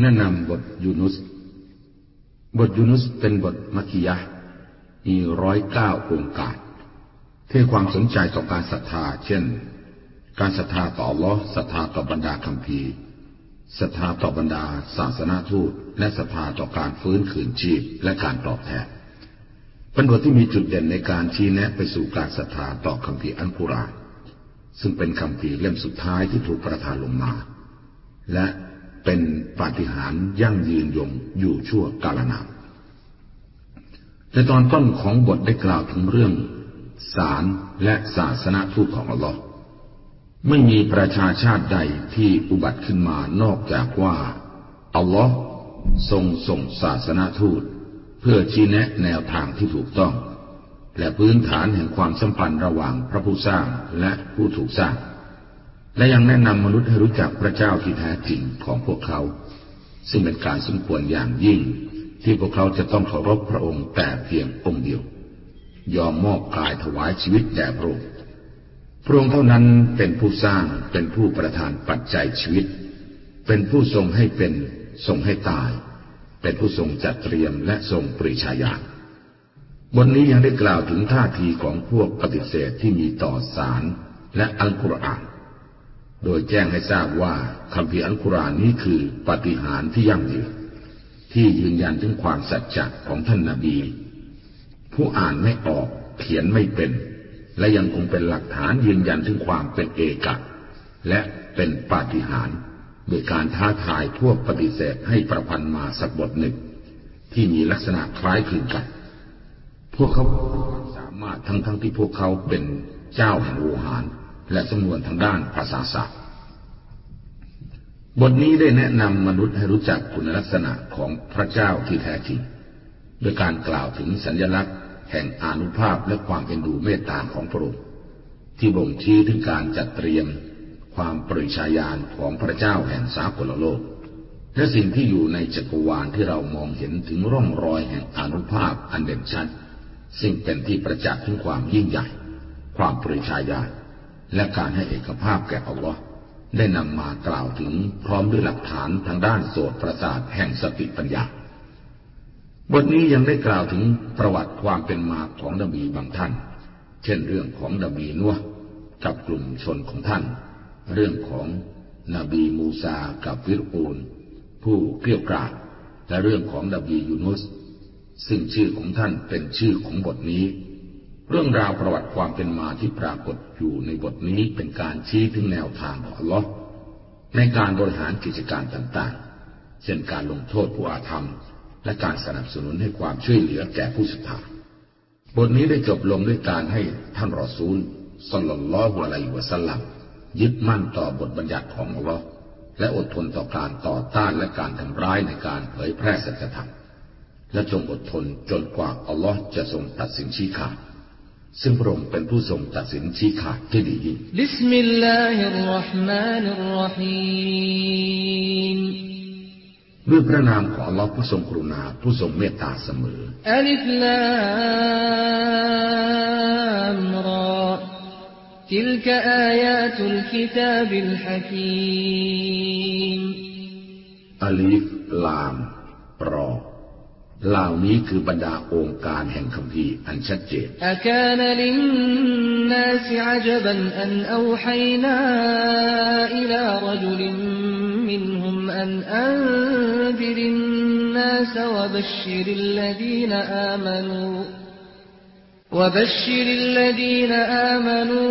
แนะนำบทยูนุส บทยูนุสเป็นบทมัคคิยะมีร้อยเก้าองค์การที่ความสนใจต่อการศรัทธา เช่น การศรัทธาต่อลอศรัทธาต่อบรรดาคำพีศรัทธาต่อบรรดาศาสนาทูต และศรัทธาต่อการฟื้นคืนชีพและการตอบแทนเป็นบทที่มีจุดเด่นในการชี้แนะไปสู่การศรัทธาต่อคำพีอันกุรานซึ่งเป็นคำพีเล่มสุดท้ายที่ถูกประทานลงมา และ เป็นปาฏิหาริย์ยั่งยืนยงอยู่ชั่วกาลนานในตอนต้นของบทได้กล่าวถึงเรื่องศาลและศาสนาทูตของอัลลอฮ์ไม่มีประชาชาติใดที่อุบัติขึ้นมานอกจากว่าอัลลอฮ์ทรงส่งศาสนาทูต เพื่อชี้แนะแนวทางที่ถูกต้อง และพื้นฐานแห่งความสัมพันธ์ระหว่างพระผู้สร้างและผู้ถูกสร้าง และยังแนะนำมนุษย์ให้รู้จักพระเจ้าที่แท้จริงของพวกเขา ซึ่งเป็นการสมควรอย่างยิ่ง ที่พวกเขาจะต้องเคารพพระองค์แต่เพียงองค์เดียว ยอมมอบกายถวายชีวิตแด่พระองค์พระองค์เท่านั้นเป็นผู้สร้างเป็นผู้ประทานปัจจัยชีวิต เป็นผู้ทรงให้เป็นทรงให้ตาย เป็นผู้ทรงจัดเตรียมและทรงปริชาญาณบทนี้ยังได้กล่าวถึงท่าทีของพวกปฏิเสธที่มีต่อสารและอัลกุรอาน โดยแจ้งให้ทราบว่าคำพีอัลกุรอานนี้คือปฏิหารที่ยั่งยืนที่ยืนยันถึงความสัจจะของท่านนาบี ผู้อ่านไม่ออกเขียนไม่เป็น และยังคงเป็นหลักฐานยืนยันถึงความเป็นเอกะ และเป็นปาฏิหาริย์โดยการท้าทายพวกปฏิเสธให้ประพันธ์มาสักบทหนึ่ง ที่มีลักษณะคล้ายคลึงกัน พวกเขาสามารถทั้งทั้งที่พวกเขาเป็นเจ้าแห่งโวหาร และสำนวนทางด้านภาษาศาสตร์ บทนี้ได้แนะนำมนุษย์ให้รู้จักคุณลักษณะของพระเจ้าที่แท้จริงโดยการกล่าวถึงสัญญลักษณ์ แห่งอนุภาพและความเอ็นดูเมตตาของพระองค์ที่บ่งชี้ถึงการจัดเตรียม ความปริชาญาณของพระเจ้าแห่งสากลโลก และสิ่งที่อยู่ในจักรวาลที่เรามองเห็นถึงร่องรอยแห่งอนุภาพอันเด่นชัดซึ่งเป็นที่ประจักษ์ถึงความยิ่งใหญ่ ความปริชาญาณ และการให้เอกภาพแก่อัลลอฮ์ได้นำมากล่าวถึงพร้อมด้วยหลักฐานทางด้านโสตประสาทแห่งสติปัญญา บทนี้ยังได้กล่าวถึงประวัติความเป็นมาของนบีบางท่าน เช่นเรื่องของนบีนัวกับกลุ่มชนของท่าน เรื่องของนบีมูซากับฟิรูนผู้เกลียวกราดและเรื่องของนบียูนุส ซึ่งชื่อของท่านเป็นชื่อของบทนี้ เรื่องราวประวัติความเป็นมาที่ปรากฏอยู่ในบทนี้เป็นการชี้ถึงแนวทางของลอในการบริหารกิจการต่างๆ เช่นการลงโทษผู้อาธรรม และการสนับสนุนให้ความช่วยเหลือแก่ผู้ศรัทธาบทนี้ได้จบลงด้วยการให้ท่านรอซูลصلى الله عليه وسلم ยึดมั่นต่อบทบัญญัติของอัลลอฮ์และอดทนต่อการต่อต้านและการทำร้ายในการเผยแพร่สัจธรรมและจงอดทนจนกว่าอัลลอฮ์จะทรงตัดสินชี้ขาด ซึ่งพระองค์เป็นผู้ทรงตัดสินชี้ขาดที่ดียิ่งبسم الله الرحمن الرحيمด้วยพระนามของ อัลลอฮ์ ผู้ทรงกรุณาผู้ทรงเมตตาเสมออัลิฟลามรอทิลกอายาตุลกิตาบิลฮะกีมอัลิฟลามรอ เหล่านี้คือบรรดาองค์การแห่งคำพีอันชัดเจนอากานลินนาสอาจบันอันอูฮัยนาอิลารจุลิมินฮุมอันอันดิรินนาสวบัชชิริลลดีนอามานู وبشر الذين آمنوا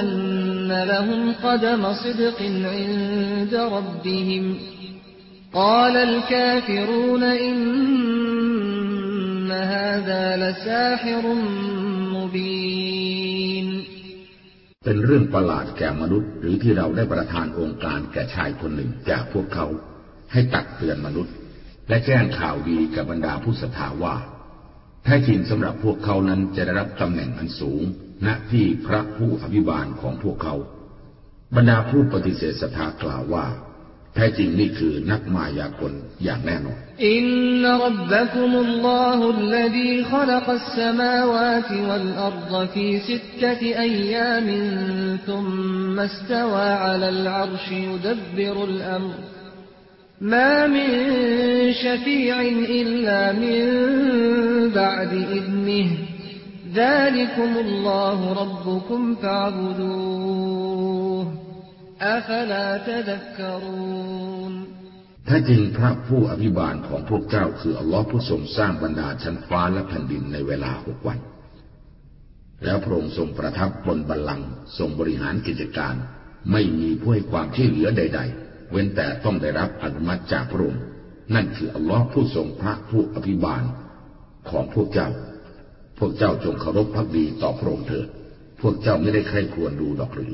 أن لهم قدم صدق عند ربهم قال الكافرون إن هذا لساحر مبين เป็นเรื่องประหลาดแก่มนุษย์หรือที่เราได้ประทานองค์การแก่ชายคนหนึ่งจากพวกเขาให้ตักเตือนมนุษย์ และแจ้งข่าวดีกับบรรดาผู้ศรัทธาว่าแท้จริงสำหรับพวกเขานั้นจะได้รับตำแหน่งอันสูง ณที่พระผู้อภิบาลของพวกเขา บรรดาผู้ปฏิเสธศรัทธากล่าวว่า แท้จริงนี่คือนักมายากลอย่างแน่นอนอินนรับบักุมุลลอฮุลลดีขลักสมาวาติวัลอัรฎฟีสิตตะอัยยามินทุมมัสตวาอัลลอัรชยุดับบิรุลอัมร ما من شفيع إلا من بعد إذنه ذلكم الله ربكم فاعبدوه أفلا تذكرون ถ้าจริงพระผู้อภิบาลของพวกเจ้าคืออัลลอฮ์ผู้ทรงสร้างบรรดาชั้นฟ้าและแผ่นดินในเวลาหกวัน แล้วพระองค์ทรงประทับบนบัลลังก์ทรงบริหารกิจการ ไม่มีผู้ให้ความช่วยเหลือใด ๆ เว้นแต่ต้องได้รับอนุมัติจากพระองค์ นั่นคืออัลลอฮ์ผู้ทรงพระผู้อภิบาลของพวกเจ้า พวกเจ้าจงเคารพพักดีต่อพระองค์เถิด พวกเจ้าไม่ได้ใคร่ควรดูดอกหรือ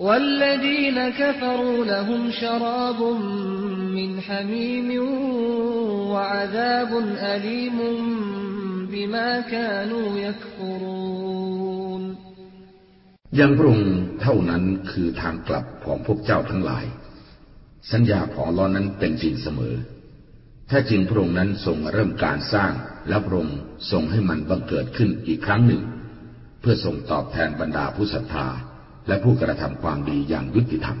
والذين كفروا لهم شراب من حميم وعذاب أليم بما كانوا يكفرون ยังพระองค์เท่านั้นคือทางกลับของพวกเจ้าทั้งหลาย สัญญาของลอนั้นเป็นจริงเสมอ ถ้าจริงพระองค์นั้นทรงเริ่มการสร้างและพระองค์ทรงให้มันบังเกิดขึ้นอีกครั้งหนึ่ง เพื่อทรงตอบแทนบรรดาผู้ศรัทธา และผู้กระทำความดีอย่างยุติธรรม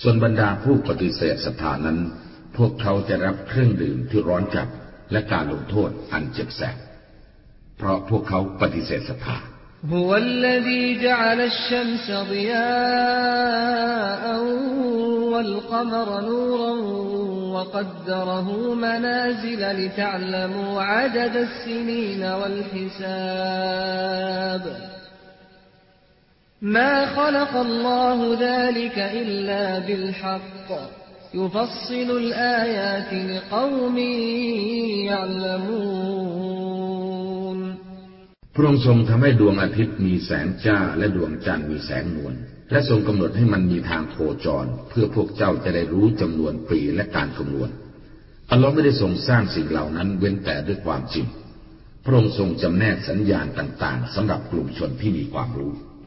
ส่วนบรรดาผู้ปฏิเสธศรัทธานั้น พวกเขาจะรับเครื่องดื่มที่ร้อนจัดและการลงโทษอันเจ็บแสบ เพราะพวกเขาปฏิเสธศรัทธา هو الذي جعل الشمس ضياء والقمر نورا وقدره منازل لتعلموا عدد السنين والحساب ما خلق الله ذلك إلا بالحق يفصل الآيات لقوم يعلمون พระองค์ทรงทำให้ดวงอาทิตย์มีแสงจ้าและดวงจันทร์มีแสงนวล และทรงกำหนดให้มันมีทางโคจร เพื่อพวกเจ้าจะได้รู้จำนวนปีและการคำนวณ อัลลอฮ์ไม่ได้ทรงสร้างสิ่งเหล่านั้นเว้นแต่ด้วยความจริง พระองค์ทรงจำแนกสัญญาณต่างๆสำหรับกลุ่มชนที่มีความรู้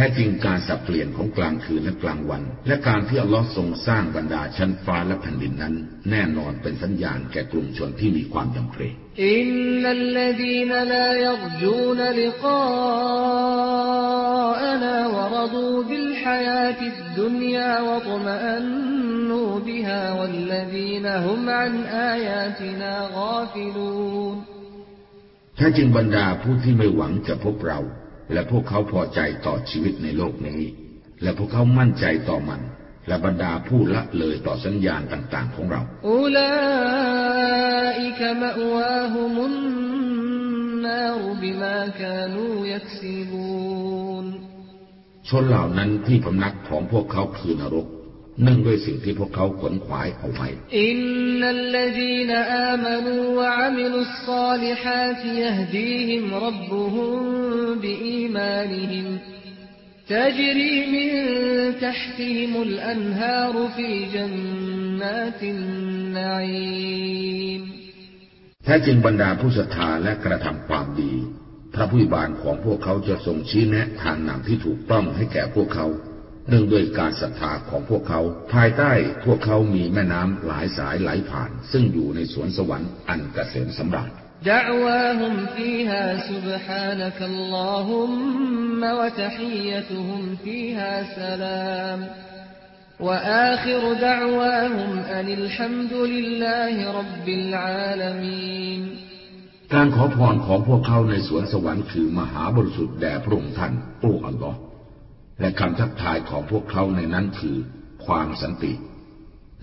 แท้จริงการสับเปลี่ยนของกลางคืนและกลางวัน และการที่อัลลอฮ์ทรงสร้างบรรดาชั้นฟ้าและแผ่นดินนั้น แน่นอนเป็นสัญญาณแก่กลุ่มชนที่มีความยำเกรงإن الذين لا يرجون لقاءنا ورضوا بالحياة الدنيا واطمأنوا بها والذين هم عن آياتنا غافلونนแท้จริงบรรดาผู้ที่ไม่หวังจะพบเรา และพวกเขาพอใจต่อชีวิตในโลกนี้ และพวกเขามั่นใจต่อมันและบรรดาผู้ละเลยต่อสัญญาณต่าง ๆ ของเรา ชนเหล่านั้นที่พำนักของพวกเขาคือนรก นื่องด้วยสิ่งที่พวกเขาขวนขวายเอาไว้ إن الذين آمنوا وعملوا الصالحات يهديهم ربهم بإيمانهم تجري من تحتهم الأنهار في جنات النعيم แท้จริงบรรดาผู้ศรัทธาและกระทำความดี พระผู้บานของพวกเขาจะทรงชี้แนะทางนำที่ถูกต้องให้แก่พวกเขา เนื่องด้วยการศรัทธาของพวกเขา ภายใต้พวกเขามีแม่น้ำหลายสายไหลผ่าน ซึ่งอยู่ในสวนสวรรค์อันเกษมสำราญ دعواهم فيها سبحانك اللهم وتحيتهم فيها سلام وآخر دعواهم أن الحمد لله رب العالمين การขอพรของพวกเขาในสวนสวรรค์คือมหาบริสุทธิ์แด่พระองค์ท่านโอ้อัลลอฮ์ และคำทักทายของพวกเขาในนั้นคือความสันติ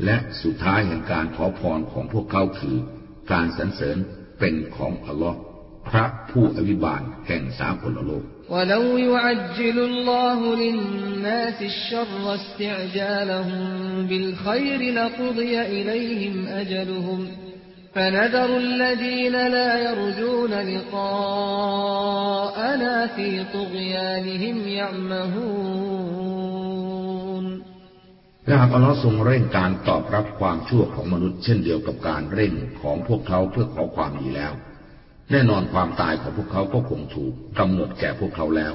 และสุดท้ายแห่งการขอพรของพวกเขาคือ การสรรเสริญเป็นของอัลลอฮ์พระผู้อภิบาลแห่งสากลโลก ولو يعجل الله للناس الشر استعجالهم بالخير لقضي إليهم أجلهم فنذر الذين لا يرجون لقاءنا في طغيانهم يعمهون และหากอัลลอฮ์ทรงเร่งการตอบรับความชั่วของมนุษย์เช่นเดียวกับการเร่งของพวกเขาเพื่อขอความดีแล้ว แน่นอนความตายของพวกเขาก็คงถูกกำหนดแก่พวกเขาแล้ว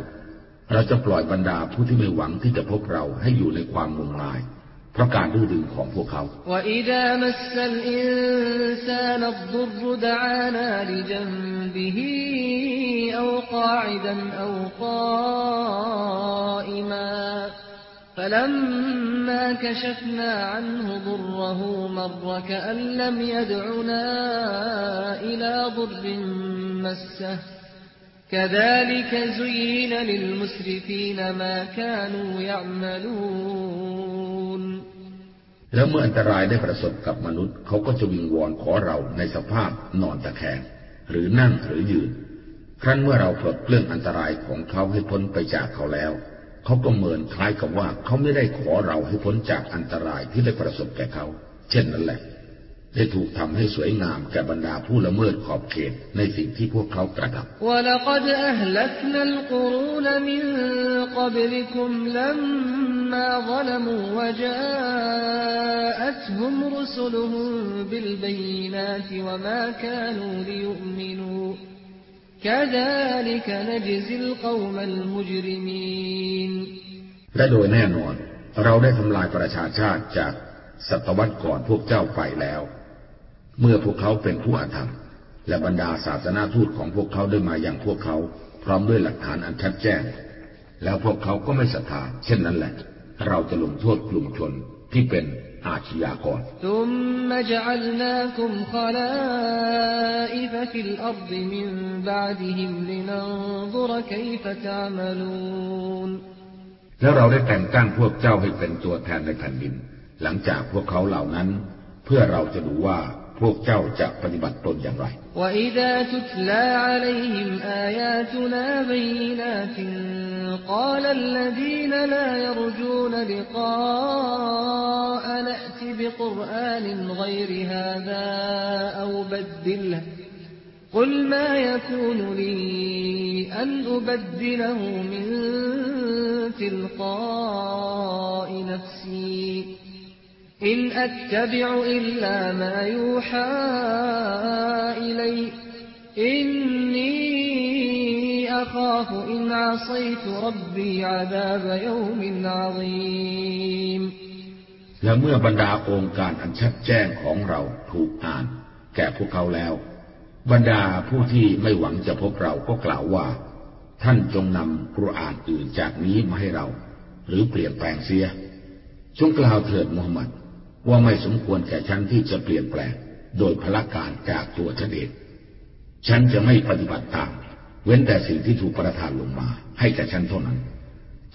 เราจะปล่อยบรรดาผู้ที่ไม่หวังที่จะพบเราให้อยู่ในความงมงาย เพราะการดื้อดึงของพวกเขา وإذا مس الإنسان الضر دعانا لجنبه أو قاعدا أو قائما فلما كشفنا عنه ضره مر كأن لم يدعنا إلى ضر مسه كذلك زين للمسرفين ما كانوا يعملون แล้วเมื่ออันตรายได้ประสบกับมนุษย์ เขาก็จะวิงวอนขอเราในสภาพนอนตะแคงหรือนั่งหรือยืน ครั้นเมื่อเราปลดเปลื้องอันตรายของเขาให้พ้นไปจากเขาแล้ว เขาก็เหมือนคล้ายกับว่าเขาไม่ได้ขอเราให้พ้นจากอันตรายที่ได้ประสบแก่เขา เช่นนั้นแหละ ได้ถูกทำให้สวยงามแก่บรรดาผู้ละเมิดขอบเขตในสิ่งที่พวกเขากระทำและโดยแน่นอน เราได้ทำลายประชาชาติจากศตวรรษก่อนพวกเจ้าไปแล้ว เมื่อพวกเขาเป็นผู้อาธรรม และบรรดาศาสนาทูตของพวกเขาได้มาอย่างพวกเขา พร้อมด้วยหลักฐานอันชัดแจ้ง แล้วพวกเขาก็ไม่ศรัทธาเช่นนั้นแหละ เราจะลงโทษกลุ่มชนที่เป็นอาชญากรแล้วเราได้แต่งตั้งพวกเจ้าให้เป็นตัวแทนในแผ่นดิน หลังจากพวกเขาเหล่านั้น เพื่อเราจะดูว่า พวกเจ้าจะปฏิบัติตนอย่างไร وإذا تتلى عليهم آياتنا بينات قال الذين لا يرجون لقاء نأت بقرآن غير هذا أو بدله قل ما يكون لي أن أبدله من تلقاء نفسي إن أتبع إلا ما يوحى إلي إني أخاف إن عصيت ربي عذاب يوم عظيمและเมื่อบรรดาโองการอันชัดแจ้งของเราถูกอ่าน แก่พวกเขาแล้ว บรรดาผู้ที่ไม่หวังจะพบเราก็กล่าวว่า ท่านจงนำกุรอานอื่นจากนี้มาให้เรา หรือเปลี่ยนแปลงเสียจงกล่าวเถิดมูฮัมหมัด ว่าไม่สมควรแก่ฉันที่จะเปลี่ยนแปลง โดยพละการจากตัวฉันเอง ฉันจะไม่ปฏิบัติตาม เว้นแต่สิ่งที่ถูกประทานลงมา ให้แก่ฉันเท่านั้น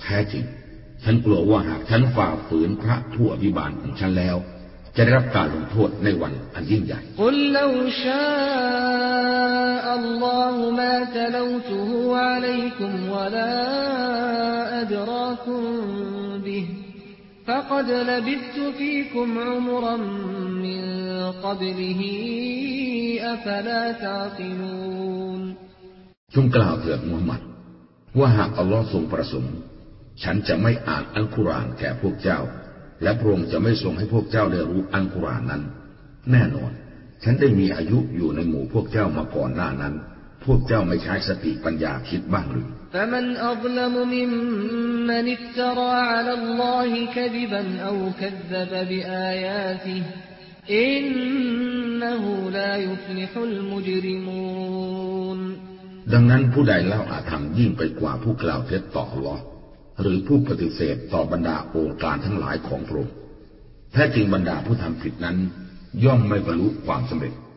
แท้จริง ฉันกลัวว่าหากฉันฝ่าฝืนพระผู้อภิบาลของฉันแล้วจะได้รับการลงโทษในวันอันยิ่งใหญ่กุ فقد لبثت فيكم عمرا من قبله أفلا تعقلون จงกล่าวเถิดมูฮัมหมัด ว่าหากอัลลอฮ์ทรงประสงค์ ฉันจะไม่อ่านอัลกุรอานแก่พวกเจ้า และพระองค์จะไม่ทรงให้พวกเจ้าได้รู้อัลกุรอานนั้น แน่นอน ฉันได้มีอายุอยู่ในหมู่พวกเจ้ามาก่อนหน้านั้น พวกเจ้าไม่ใช้สติปัญญาคิดบ้างหรือ فمن أظلم ممن افترى على الله كذبا أو كذب بآياته إنه لا يفلح المجرمون ดังนั้นผู้ใดเล่าอาธรรมยิ่งไปกว่าผู้กล่าวเท็จต่ออัลลอฮ์หรือผู้ปฏิเสธต่อบรรดาองค์การทั้งหลายของพระองค์แท้จริงบรรดาผู้ทำผิดนั้น ย่อมไม่บรรลุความสำเร็จ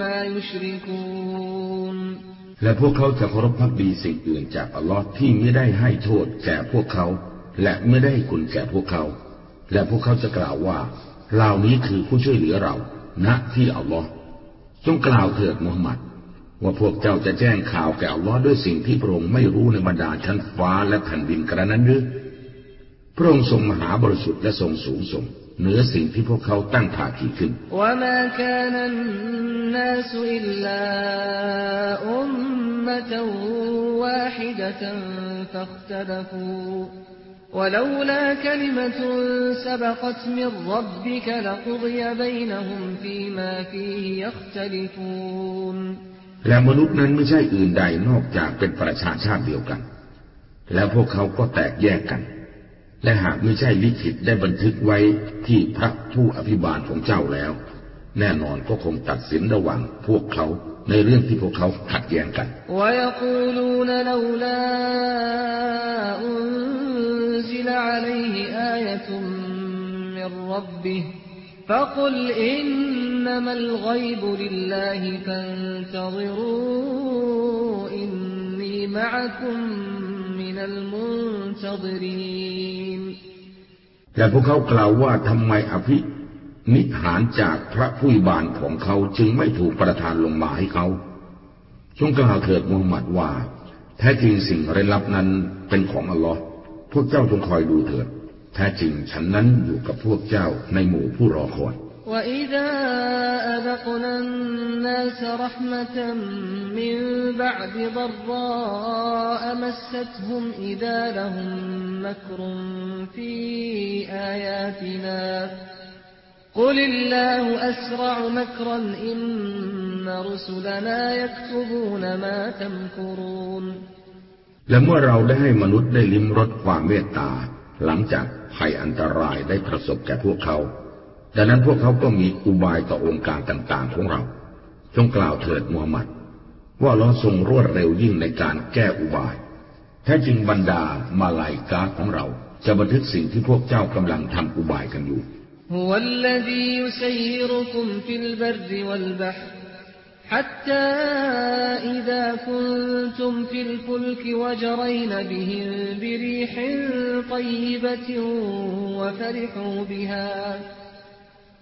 ما يشركون และพวกเขาจะเคารพพักดีสิ่งอื่นจากอัลลอฮ์ที่ไม่ได้ให้โทษแก่พวกเขา และไม่ได้คุณแก่พวกเขา และพวกเขาจะกล่าวว่าเหล่านี้คือผู้ช่วยเหลือเรา ณที่อัลลอฮ์จงกล่าวเถิดมุฮัมมัด ว่าพวกเจ้าจะแจ้งข่าวแก่อัลลอฮ์ด้วยสิ่งที่พระองค์ไม่รู้ในบรรดาชั้นฟ้าและแผ่นดินกระนั้นหรือพระองค์ทรงมหาบริสุทธิ์และทรงสูงส่ง เหนือสิ่งที่พวกเขาตั้งภาคีขึ้น وما كان الناس إلا أمة واحدة فاختلفوا ولولا كلمة سبقت من ربك لقضي بينهم فيما فيه يختلفون และมนุษย์นั้นไม่ใช่อื่นใดนอกจากเป็นประชาชาติเดียวกัน แล้วพวกเขาก็แตกแยกกัน และหากไม่ใช่ลิขิตได้บันทึกไว้ที่พระผู้อภิบาลของเจ้าแล้ว แน่นอนก็คงตัดสินระหว่างพวกเขาในเรื่องที่พวกเขาขัดแย้งกันและ และพวกเขากล่าวว่าทำไมอภินิหารจากพระผู้บานของเขาจึงไม่ถูกประทานลงมาให้เขาจงกล่าวเถิดมูฮัมหมัดว่า แท้จริงสิ่งเร้นลับนั้นเป็นของอัลลอฮ์พวกเจ้าจงคอยดูเถิด แท้จริงฉันนั้นอยู่กับพวกเจ้าในหมู่ผู้รอคอย وإذا أذقنا الناس رحمة من بعد ضراء مستهم إذا لهم مكر في آياتنا قل الله أسرع مكرا إن رسلنا يكتبون ما تمكرون และเมื่อเราได้ให้มนุษย์ได้ลิ้มรสความเมตตา หลังจากภัยอันตรายได้ประสบแก่พวกเขา ดังนั้นพวกเขาก็มีอุบายต่อองค์การต่างๆของเรา จงกล่าวเถิดมูฮัมหมัด ว่าเราทรงรวดเร็วยิ่งในการแก้อุบาย แท้จริงบรรดามาลายกาของเรา จะบันทึกสิ่งที่พวกเจ้ากำลังทำอุบายกันอยู่ حتى إذا كنتم في الفلك وجرين بهم بريح طيبة وفرحوا بها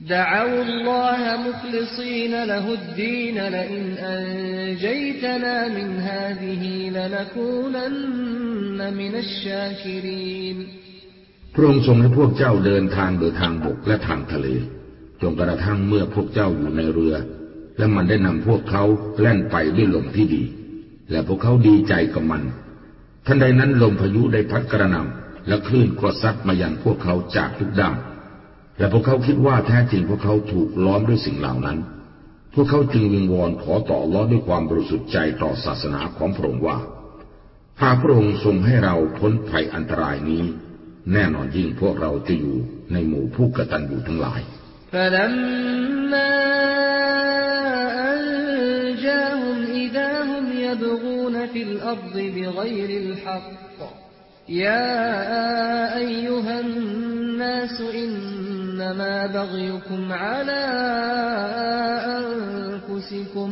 دعوا الله مخلصين له الدين لئن أنجيتنا من هذه لنكونن من الشاكرين พระองค์ทรงให้พวกเจ้าเดินทางโดยทางบกและทางทะเล จนกระทั่งเมื่อพวกเจ้าอยู่ในเรือ และมันได้นำพวกเขาแล่นไปด้วยลมที่ดี และพวกเขาดีใจกับมัน ทันใดนั้นลมพายุได้พัดกระหน่ำและคลื่นก็ซัดมาอย่างพวกเขาจากทุกด้าน และพวกเขาคิดว่าแท้จริงพวกเขาถูกล้อมด้วยสิ่งเหล่านั้น พวกเขาจึงวิงวอนขอต่อล้อด้วยความบริสุทธิ์ใจต่อศาสนาของพระองค์ว่าหากพระองค์ทรงให้เราพ้นภัยอันตรายนี้ แน่นอนยิ่งพวกเราจะอยู่ในหมู่ผู้กตัญญูทั้งหลาย يا أيها الناس إنما بغيكم على أنفسكم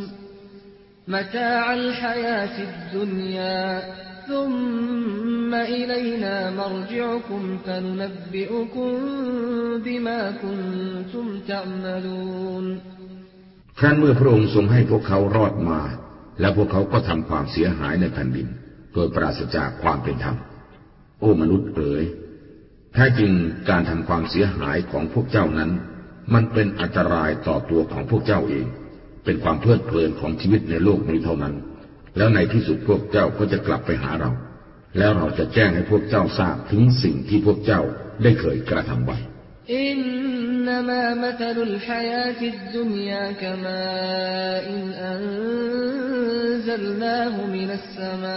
متاع الحياة الدنيا ثم إلينا مرجعكم فننبئكم بما كنتم تعملون ครั้นเมื่อพระองค์ทรงให้พวกเขารอดมา และพวกเขาก็ทำความเสียหายในแผ่นดิน โดยปราศจากความเป็นธรรมโอ้มนุษย์เอ๋ย แท้จริงการทำความเสียหายของพวกเจ้านั้น มันเป็นอันตรายต่อตัวของพวกเจ้าเอง เป็นความเพลิดเพลินของชีวิตในโลกนี้เท่านั้น แล้วในที่สุดพวกเจ้าก็จะกลับไปหาเรา แล้วเราจะแจ้งให้พวกเจ้าทราบถึงสิ่งที่พวกเจ้าได้เคยกระทำไว้ إنما مثل الحياة الدنيا كماء إن أنزلناه من السماء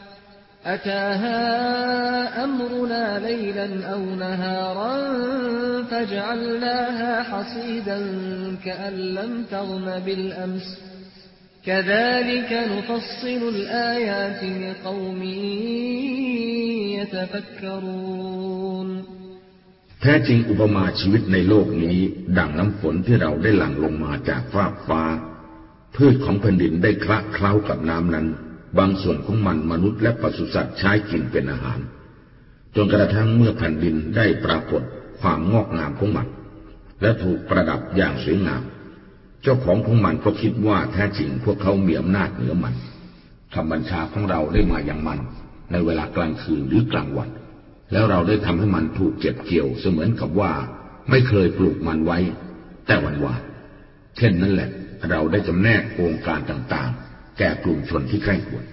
أتاها أمرنا ليلا أو نهارا فجعلناها حصيدا كأن لم تغن بالأمس كذلك نفصل الآيات لقوم يتفكرون แท้จริงอุปมาชีวิตในโลกนี้ ดังน้ำฝนที่เราได้หลั่งลงมาจากฟากฟ้า พืชของแผ่นดินได้คละเคล้ากับน้ำนั้น บางส่วนของมันมนุษย์และปศุสัตว์ใช้กินเป็นอาหาร จนกระทั่งเมื่อแผ่นดินได้ปรากฏความงอกงามของมัน และถูกประดับอย่างสวยงาม เจ้าของของมันก็คิดว่าแท้จริงพวกเขามีอำนาจเหนือมันคำบัญชาของเราได้มาอย่างมัน ในเวลากลางคืนหรือกลางวัน แล้วเราได้ทำให้มันถูกเก็บเกี่ยวเสมือนกับว่าไม่เคยปลูกมันไว้ แต่วันวานเช่นนั้นแหละ เราได้จำแนกองค์การต่างๆ ก่กลุ่มชนที่ใกล้ควร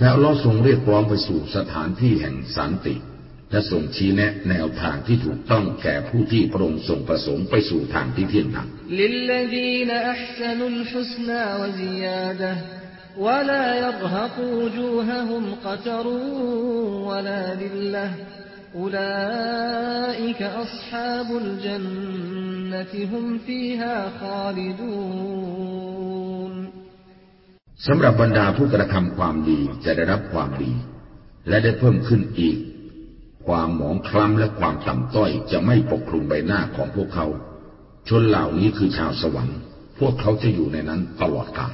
และเราทรงเรียกร้องไปสู่สถานที่แห่งสันติ และส่งชี้แนะแนวทางที่ถูกต้องแก่ผู้ที่พระองค์ทรงประสงค์ไปสู่ทางที่เที่ยงธรรม للذين أحسنوا الحسنى وزيادة ولا يرهق وجوههم قتر ولا ذلة أولئك أصحاب الجنة هم فيها خالدون สำหรับบรรดาผู้กระทำความดีจะได้รับความดี และได้เพิ่มขึ้นอีก ความหมองคล้ำและความต่ำต้อยจะไม่ปกคลุมใบหน้าของพวกเขา ชนเหล่านี้คือชาวสวรรค์ พวกเขาจะอยู่ในนั้นตลอดกาล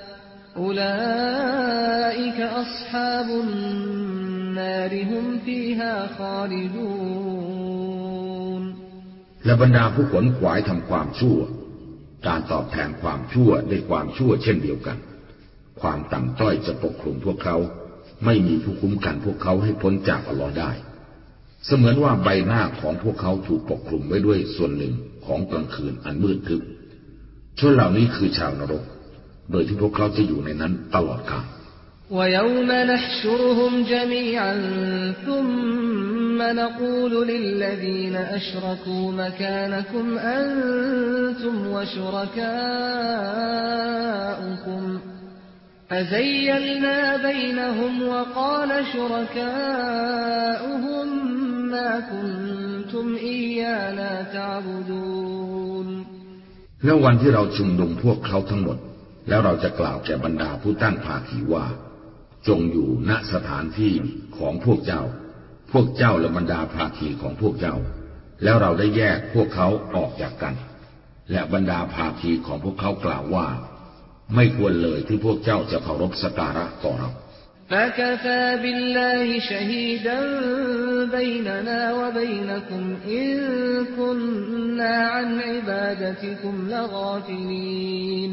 أولئك أصحاب النار هم فيها خالدون และบรรดาผู้ขวนขวายทำความชั่ว การตอบแทนความชั่วด้วยความชั่วเช่นเดียวกัน ความต่ำต้อยจะปกคลุมพวกเขา ไม่มีผู้คุ้มกันพวกเขาให้พ้นจากอัลลอฮ์ได้ เสมือนว่าใบหน้าของพวกเขาถูกปกคลุมไว้ด้วยส่วนหนึ่งของกลางคืนอันมืดทึบชนเหล่านี้คือชาวนรก โดยที่พวกเขาจะอยู่ในนั้นตลอดกาล ويوم نحشرهم جميعا ثم نقول للذين أشركوا مكانكم أنتم وشركاؤكم فزيلنا بينهم وقال شركاؤهم ما كنتم إيانا تعبدون แล้ววันที่เราชุมนุมพวกเขาทั้งหมด แล้วเราจะกล่าวแก่บรรดาผู้ตั้งภาคีว่า จงอยู่ณสถานที่ของพวกเจ้า พวกเจ้าและบรรดาภาคีของพวกเจ้า แล้วเราได้แยกพวกเขาออกจากกัน และบรรดาภาคีของพวกเขากล่าวว่า ไม่ควรเลยที่พวกเจ้าจะเคารพสกการะต่อเรา فكفى بالله شهيدا بيننا وبينكم إن كنا عن عبادتكم لغافلين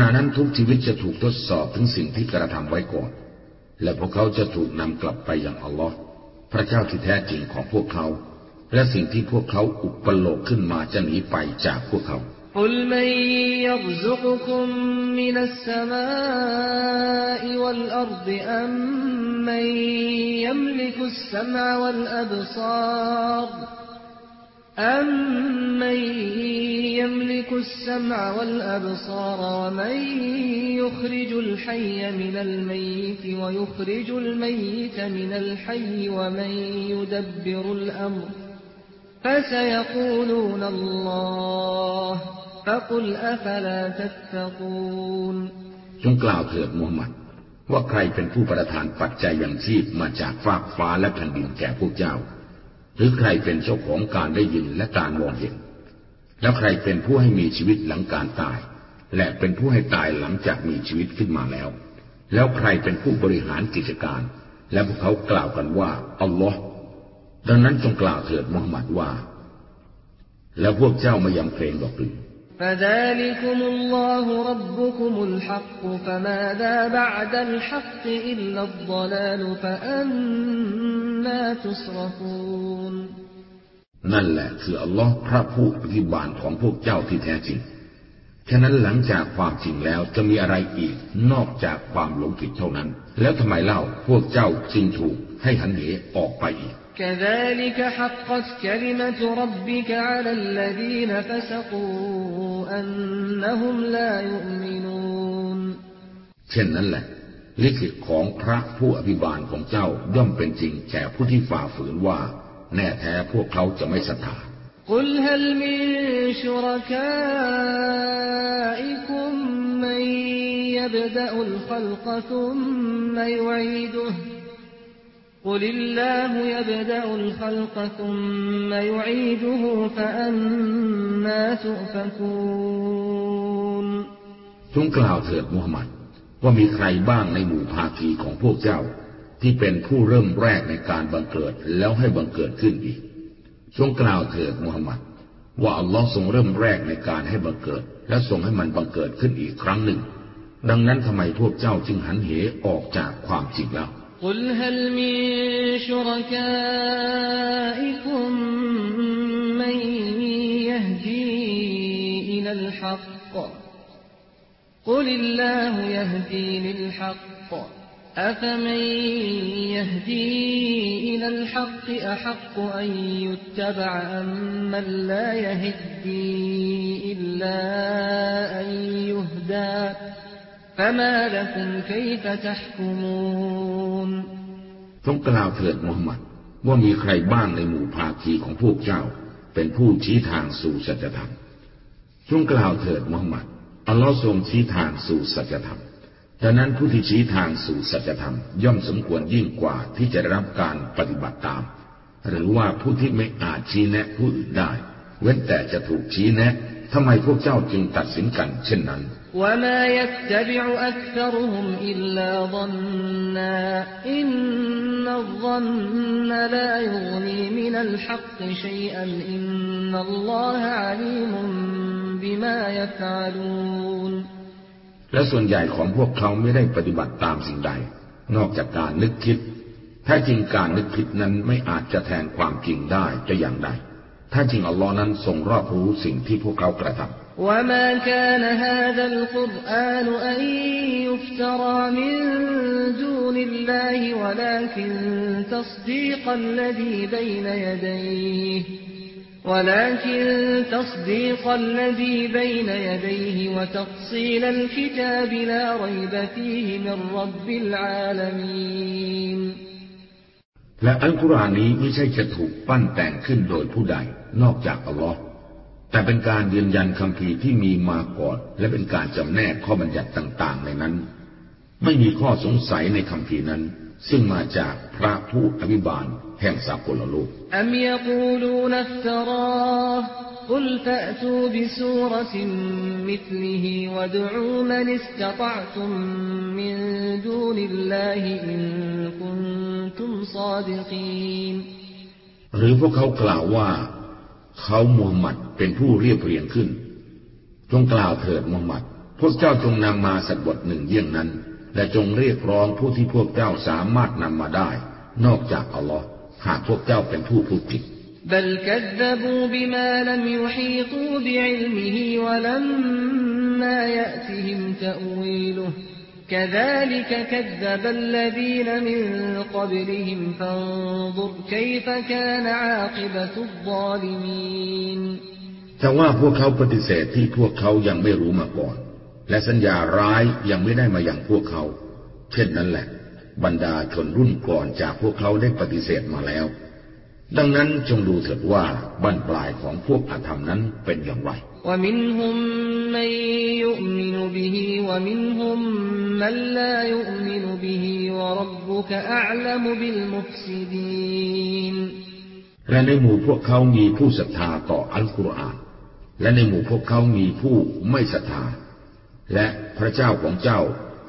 ณะนั้นทุกชีวิตจะถูกทดสอบถึงสิ่งที่กระทำไว้ก่อน และพวกเขาจะถูกนำกลับไปยังอัลลอฮ์พระเจ้าที่แท้จริงของพวกเขา และสิ่งที่พวกเขาอุปโลกขึ้นมาจะหนีไปจากพวกเขา قل من يرزقكم من السماء والأرض أم من يملك السمع والأبصار أمن يملك السمع والأبصار ومن يخرج الحي من الميت ويخرج الميت من الحي ومن يدبر الأمر فسيقولون الله فقل أفلا تتقون จงกล่าวเถิดมูฮัมหมัด ว่าใครเป็นผู้ประทานปัจจัยอย่างชีพมาจากฟากฟ้าและแผ่นดินแก่พวกเจ้า หรือใครเป็นเจ้าของการได้ยินและการมองเห็น แล้วใครเป็นผู้ให้มีชีวิตหลังการตาย และเป็นผู้ให้ตายหลังจากมีชีวิตขึ้นมาแล้ว แล้วใครเป็นผู้บริหารกิจการ และพวกเขากล่าวกันว่าอัลลอฮ์ดังนั้นจงกล่าวเถิดมูฮัมหมัดว่า แล้วพวกเจ้าไม่ยำเกรงหรอกหรือ فذلكم الله ربكم الحق فماذا بعد الحق إلا الضلال فأنا تصرفون นั่นแหละคืออัลลอฮ์พระผู้อภิบาลของพวกเจ้าที่แท้จริง ฉะนั้นหลังจากความจริงแล้วจะมีอะไรอีกนอกจากความหลงผิดเท่านั้น แล้วทำไมเล่าพวกเจ้าจึงถูกให้หันเหออกไปอีก كذلك حقت كلمة ربك على الذين فسقوا أنهم لا يؤمنون เช่นนั้นแหละ ลิขิตของพระผู้อภิบาลของเจ้าย่อมเป็นจริงแก่ผู้ที่ฝ่าฝืนว่า แน่แท้พวกเขาจะไม่ศรัทธา قل هل من شركائكم من يبدأ الخلق ثم يعيده قل الله يبدأ الخلق ثم يعيده فأنا تؤفكون จงกล่าวเถิดมูฮัมหมัด ว่ามีใครบ้างในหมู่ภาคีของพวกเจ้า ที่เป็นผู้เริ่มแรกในการบังเกิดแล้วให้บังเกิดขึ้นอีกจงกล่าวเถิดมูฮัมหมัด ว่าอัลลอฮ์ทรงเริ่มแรกในการให้บังเกิด และทรงให้มันบังเกิดขึ้นอีกครั้งหนึ่ง ดังนั้นทำไมพวกเจ้าจึงหันเหออกจากความจริงแล้ว قل هل من شركائكم من يهدي إلى الحق قل الله يهدي للحق أفمن يهدي إلى الحق أحق أن يتبع أم من لا يهدي إلا أن يهدى فما لكم كيف تحكمون จงกล่าวเถิดมูฮัมหมัด ว่ามีใครบ้างในหมู่ภาคีของพวกเจ้า เป็นผู้ชี้ทางสู่สัจธรรมจงกล่าวเถิดมูฮัมหมัดอัลลอฮ์ทรงชี้ทางสู่สัจธรรม ดังนั้นผู้ที่ชี้ทางสู่สัจธรรม ย่อมสมควรยิ่งกว่าที่จะได้รับการปฏิบัติตาม หรือว่าผู้ที่ไม่อาจชี้แนะผู้อื่นได้ เว้นแต่จะถูกชี้แนะทำไมพวกเจ้าจึงตัดสินกันเช่นนั้น وما يتبع أكثرهم إلا ظنا إن الظن لا يغني من الحق شيئا إن الله عليم بما يفعلون และส่วนใหญ่ของพวกเขาไม่ได้ปฏิบัติตามสิ่งใด นอกจากการนึกคิดถ้าจริงการนึกคิดนั้นไม่อาจจะแทนความจริงได้จะอย่างใด ถ้าจริงอัลลอฮ์นั้นทรงรอบรู้สิ่งที่พวกเขากระทำ وما كان هذا القرآن أن يفترى من دون الله ولكن تصديق الذي بين يديه ولكن تصديق الذي بين يديه وتفصيل الكتاب لا ريب فيه من رب العالمين และอัลกุรอานนี้ไม่ใช่จะถูกปั้นแต่งขึ้นโดยผู้ใดนอกจากอัลลอฮ์แต่เป็นการยืนยันคำพีร์ที่มีมาก่อน และเป็นการจำแนกข้อบัญญัติต่างๆ ในนั้น ไม่มีข้อสงสัยในคำพีร์นั้น ซึ่งมาจากพระผู้อภิบาล แห่งสากลโลกأم يقولون افتراه قل فأتوا بسورة مثله وادعوا من استطعتم من دون الله إن كنتم صادقينหรือพวกเขากล่าวว่า เขามูฮัมหมัดเป็นผู้เรียบเรียงขึ้น จงกล่าวเถิดมูฮัมหมัด พวกเจ้าจงนำมาสักบทหนึ่งเยี่ยงนั้น และจงเรียกร้องผู้ที่พวกเจ้าสามารถนำมาได้ นอกจากอัลลอฮ์ หากพวกเจ้าเป็นผู้พูดผิดแต่ว่าพวกเขาปฏิเสธที่พวกเขายังไม่รู้มาก่อน และสัญญาร้ายยังไม่ได้มาอย่างพวกเขา เช่นนั้นแหละ บรรดาชนรุ่นก่อนจากพวกเขาได้ปฏิเสธมาแล้ว ดังนั้นจงดูเถิดว่าบรรปลายของพวกอาธรรมนั้นเป็นอย่างไรและในหมู่พวกเขามีผู้ศรัทธาต่ออัลกุรอาน และในหมู่พวกเขามีผู้ไม่ศรัทธา และพระเจ้าของเจ้า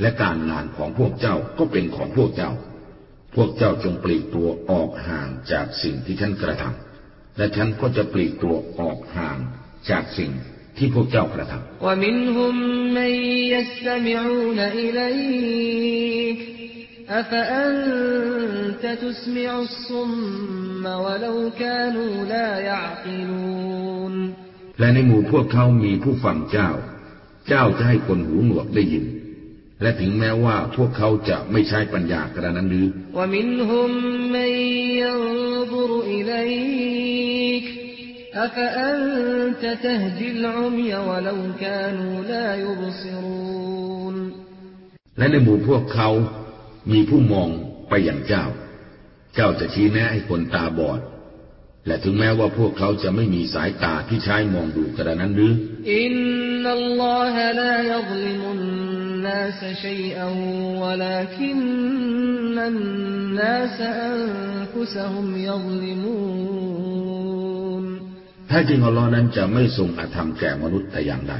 และการงานของพวกเจ้าก็เป็นของพวกเจ้า พวกเจ้าจงปลีกตัวออกห่างจากสิ่งที่ฉันกระทำ และฉันก็จะปลีกตัวออกห่างจากสิ่งที่พวกเจ้ากระทำและในหมู่พวกเขามีผู้ฟังเจ้า เจ้าจะให้คนหูหนวกได้ยิน และถึงแม้ว่าพวกเขาจะไม่ใช้ปัญญากระนั้นหรือและในหมู่พวกเขา มีผู้มองไปอย่างเจ้า เจ้าจะชี้แนะให้คนตาบอดและถึงแม้ว่าพวกเขาจะไม่มีสายตาที่ใช้มองดูกระนั้นหรืออินนอน الناس شيئا ولكن الناس أنفسهم يظلمون แท้จริงอัลลอฮ์นั้นจะไม่ทรงอาธรรมแก่มนุษย์แต่อย่างใด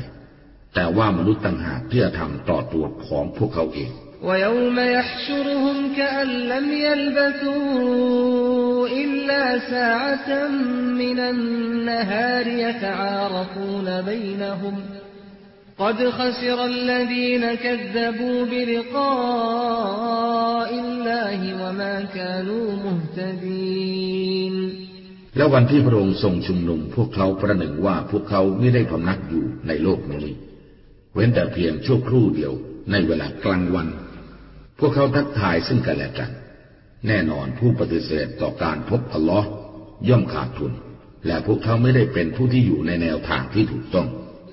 แต่ว่ามนุษย์ต่างหากที่จะทำต่อตัวของพวกเขาเอง ويوم يحشرهم كأن لم يلبثوا إلا ساعة من النهار يتعارفون بينهم قد خسر الذين كذبوا بلقاء الله وما كانوا مهتدين แล้ววันที่พระองค์ทรงชุมนุมพวกเขาประหนึ่งว่าพวกเขาไม่ได้พำนักอยู่ในโลกนี้ เว้นแต่เพียงชั่วครู่เดียวในเวลากลางวัน พวกเขาทักทายซึ่งกันและกัน แน่นอนผู้ปฏิเสธต่อการพบอัลลอฮ์ย่อมขาดทุน และพวกเขาไม่ได้เป็นผู้ที่อยู่ในแนวทางที่ถูกต้อง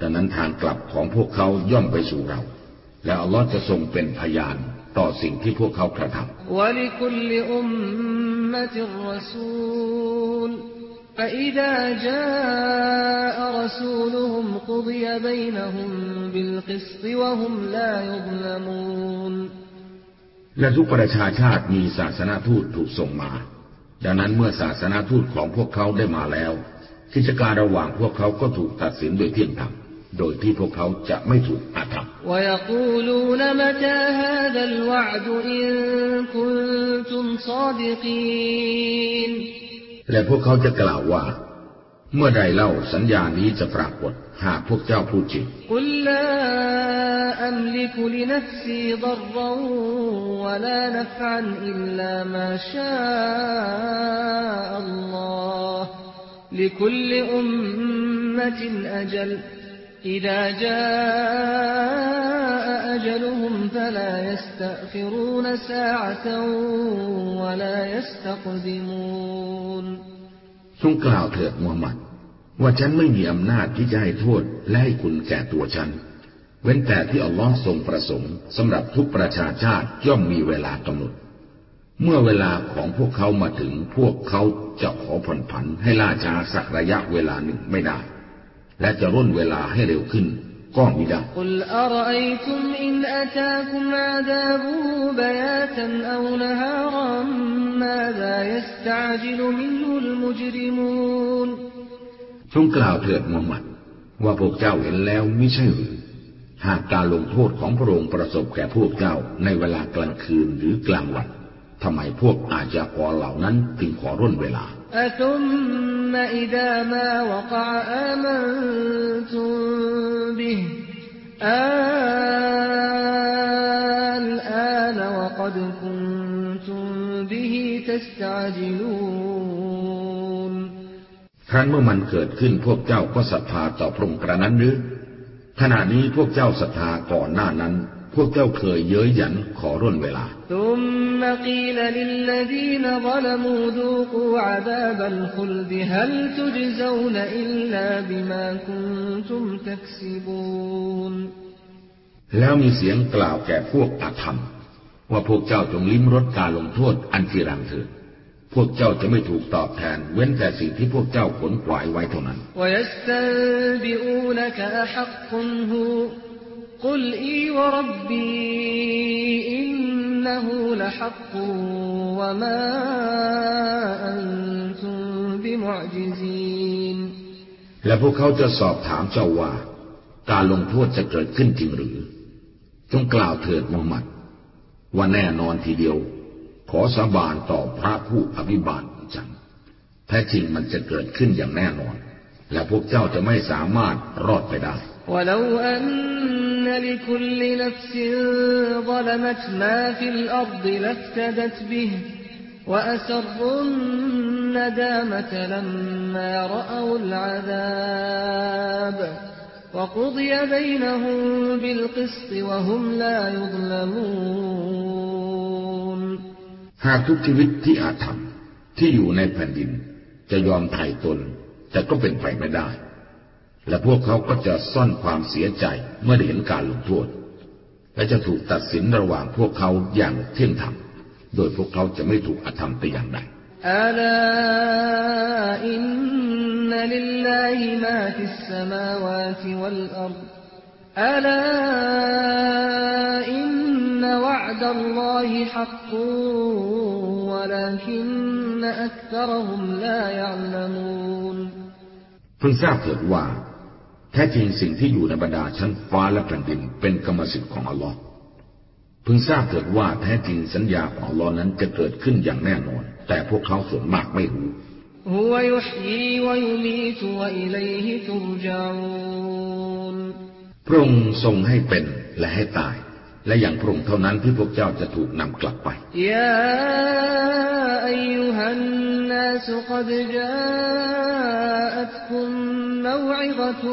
ดังนั้นทางกลับของพวกเขาย่อมไปสู่เรา และอัลลอฮ์จะทรงเป็นพยานต่อสิ่งที่พวกเขากระทำ ولكل أمة رسول فإذا جاء رسولهم قضي بينهم بالقسط وهم لا يظلمون และทุกประชาชาติมีศาสนาทูตถูกส่งมา ดังนั้นเมื่อศาสนาทูตของพวกเขาได้มาแล้วกิจการระหว่างพวกเขาก็ถูกตัดสินโดยเที่ยงธรรม โดยที่พวกเขาจะไม่ถูกอาธรรม ويقولون متى هذا الوعد إن كنتم صادقين และพวกเขาจะกล่าวว่า เมื่อใดเล่าสัญญานี้จะปรากฏ หากพวกเจ้าพูดจริง قل لا أملك لنفسي ضرا ولا نفعا إلا ما شاء الله لكل أمة أجل إذا جاء أجلهم فلا يستأخرون ساعة ولا يستقدمون ทรงกล่าวเถิดมูฮัมหมัด ว่าฉันไม่มีอำนาจที่จะให้โทษและให้คุณแก่ตัวฉัน เว้นแต่ที่อัลลอฮ์ทรงประสงค์สำหรับทุกประชาชาติย่อมมีเวลากำหนด เมื่อเวลาของพวกเขามาถึงพวกเขาจะขอผ่อนผันให้ล่าช้าสักระยะเวลาหนึ่งไม่ได้ และจะร่นเวลาให้เร็วขึ้นก็มิได้ قل أرأيتم إن أتاكم عذابه بياتا أو نهارا ماذا يستعجل منه المجرمون จงกล่าวเถิดมูฮัมหมัด ว่าพวกเจ้าเห็นแล้วไม่ใช่หรือ หากการลงโทษของพระองค์ประสบแก่พวกเจ้าในเวลากลางคืนหรือกลางวันทำไมพวกอาชญากรเหล่านั้นจึงขอร่นเวลา أثم إذا ما وقع آمنتم ครั้นเมื่อมันเกิดขึ้นพวกเจ้าก็ศรัทธาต่อพระองค์กระนั้นหรือ ขณะนี้พวกเจ้าศรัทธาก่อนหน้านั้น พวกเจ้าเคยเย้ยหยันขอร่นเวลา แล้วมีเสียงกล่าวแก่พวกอาธรรม ว่าพวกเจ้าจงลิ้มรสการลงโทษอันจีรังเถิด พวกเจ้าจะไม่ถูกตอบแทน เว้นแต่สิ่งที่พวกเจ้าขนขวายไว้เท่านั้น ويستنبئونك أحق هو قل إي وربي إنه لحق وما أنتم بمعجزين และพวกเขาจะสอบถามเจ้าว่า การลงโทษจะเกิดขึ้นจริงหรือ จงกล่าวเถิดมูฮัมหมัด ว่าแน่นอนทีเดียว ขอสาบานต่อพระผู้อภิบาลของฉันแท้จริงมันจะเกิดขึ้นอย่างแน่นอน และพวกเจ้าจะไม่สามารถรอดไปได้ ولو أن لكل نفس ظلمت ما في الأرض لافتدت به وأسروا الندامة لما رأوا العذاب وقضي بينهم بالقسط وهم لا يظلمون หากทุกชีวิตที่อาจทำที่อยู่ในแผ่นดิน จะยอมไถ่ตน แต่ก็เป็นไปไม่ได้ และพวกเขาก็จะซ่อนความเสียใจเมื่อได้เห็นการลงโทษ และจะถูกตัดสินระหว่างพวกเขาอย่างเที่ยงธรรม โดยพวกเขาจะไม่ถูกอธรรมแต่อย่างใด ألا إن لله ما في السماوات والأرض ألا إن وعد الله حق ولكن أكثرهم لا يعلمون เพิ่งทราบเถิดว่า แท้จริงสิ่งที่อยู่ในบรรดาชั้นฟ้าและแผ่นดินเป็นกรรมสิทธิ์ของอัลลอฮ์ พึงทราบเถิดว่าแท้จริงสัญญาของลอนั้นจะเกิดขึ้นอย่างแน่นอน แต่พวกเขาส่วนมากไม่รู้ พระองค์ทรงให้เป็นและให้ตาย และอย่างพระองค์เท่านั้นที่พวกเจ้าจะถูกนำกลับไปยาอยุหันนาสุกดจาอัตคุม موعظة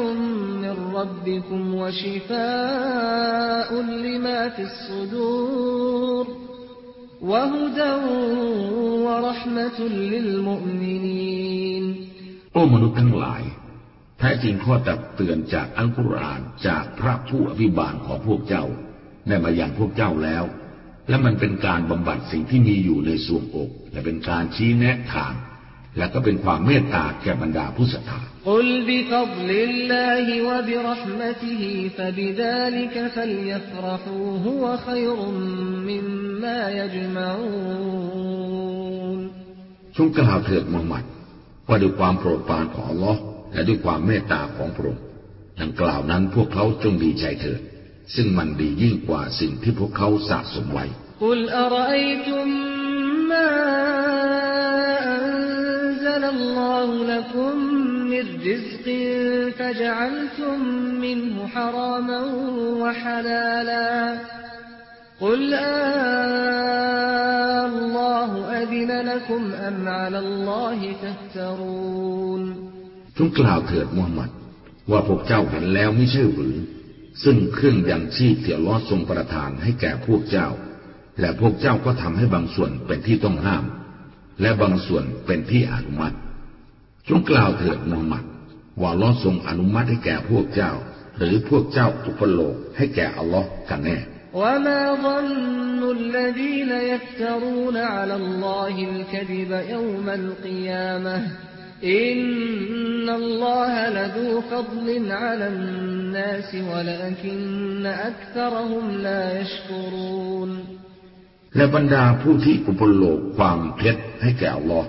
من ربكم وشفاء لما في الصدور وهدى ورحمة للمؤمنين โอ้มนุษย์ทั้งหลาย แท้จริงข้อตักเตือนจากอัลกุรอานจากพระผู้อภิบาลของพวกเจ้า ได้มาอย่างพวกเจ้าแล้ว และมันเป็นการบำบัดสิ่งที่มีอยู่ในสวงอก และเป็นการชี้แนะทาง และก็เป็นความเมตตาแก่บรรดาผู้ศรัทธา قل بفضل الله وبرحمته فبذلك فليفرحوا هو خير مما يجمعون จงกล่าวเถิดมูฮัมหมัด ว่าด้วยความโปรดปรานของอัลลอฮ์และด้วยความเมตตาของพระองค์ดังกล่าวนั้นพวกเขาจงดีใจเถิด ซึ่งมันดียิ่งกว่าสิ่งที่พวกเขาสะสมไว้ قل أرأيتم ما أنزل الله لكم من رزق فجعلتم منه حراما وحلالا قل آه الله أذن لكم أم على الله تفترون จงกล่าวเถิดมูฮัมหมัด ว่าพวกเจ้าเห็นแล้วไม่ใช่หรือ ซึ่งเครื่องยังชีพที่อัลลอฮ์ทรงประทานให้แก่พวกเจ้า และพวกเจ้าก็ทำให้บางส่วนเป็นที่ต้องห้าม และบางส่วนเป็นที่อนุมัติ จงกล่าวเถิดมูฮัมหมัด ว่าลอทรงอนุมัติให้แก่พวกเจ้า หรือพวกเจ้าอุปโลกให้แก่อัลลอฮ์กันแน่ وما ظن الذين يفترون على الله الكذب يوم القيامة إن الله لذو فضل على الناس ولكن أكثرهم لا يشكرون และบรรดาผู้ที่อุปโลกความเท็จให้แก่อัลลอฮ์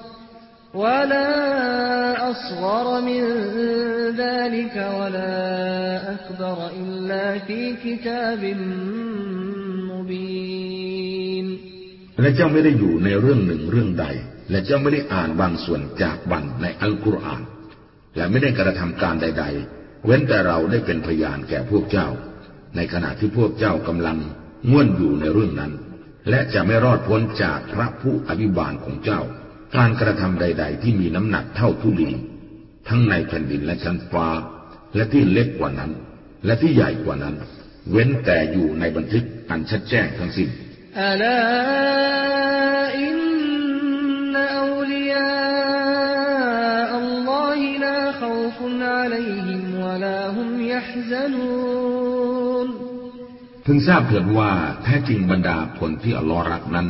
ولا أصغر من ذلك ولا أكبر إلا في كتاب مبين และเจ้าไม่ได้อยู่ในเรื่องหนึ่งเรื่องใด และเจ้าไม่ได้อ่านบางส่วนจากบันในอัลกุรอาน และไม่ได้กระทำการใด ๆ เว้นแต่เราได้เป็นพยานแก่พวกเจ้า ในขณะที่พวกเจ้ากำลังง่วนอยู่ในเรื่องนั้น และจะไม่รอดพ้นจากพระผู้อภิบาลของเจ้า การกระทำใด ๆ ที่มีน้ำหนักเท่าทุลีทั้งในแผ่นดินและชั้นฟ้า และที่เล็กกว่านั้น และที่ใหญ่กว่านั้น เว้นแต่อยู่ในบันทึกอันชัดแจ้งทั้งสิ้นอัลาอินนาอูลียาอัลลอฮิลาขอฟุนอะลัยฮิมวะลาฮุมยฮซนูนพึงทราบเถิดว่าแท้จริงบรรดาคนที่อัลลอฮ์รักนั้น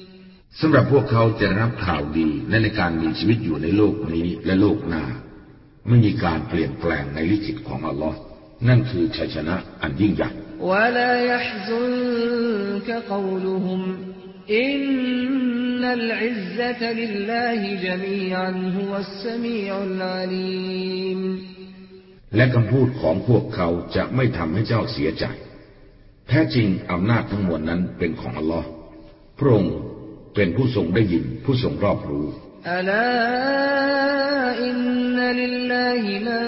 สำหรับพวกเขาจะรับข่าวดีและในการมีชีวิตอยู่ในโลกนี้และโลกหน้า ไม่มีการเปลี่ยนแปลงในลิขิตของอัลลอฮ์นั่นคือชัยชนะอันยิ่งใหญ่และคำพูดของพวกเขาจะไม่ทำให้เจ้าเสียใจ แท้จริงอำนาจทั้งมวลนั้นเป็นของอัลลอฮ์พระองค์ เป็นผู้ทรงได้ยินผู้ทรงรอบรู้ ألا إن لله من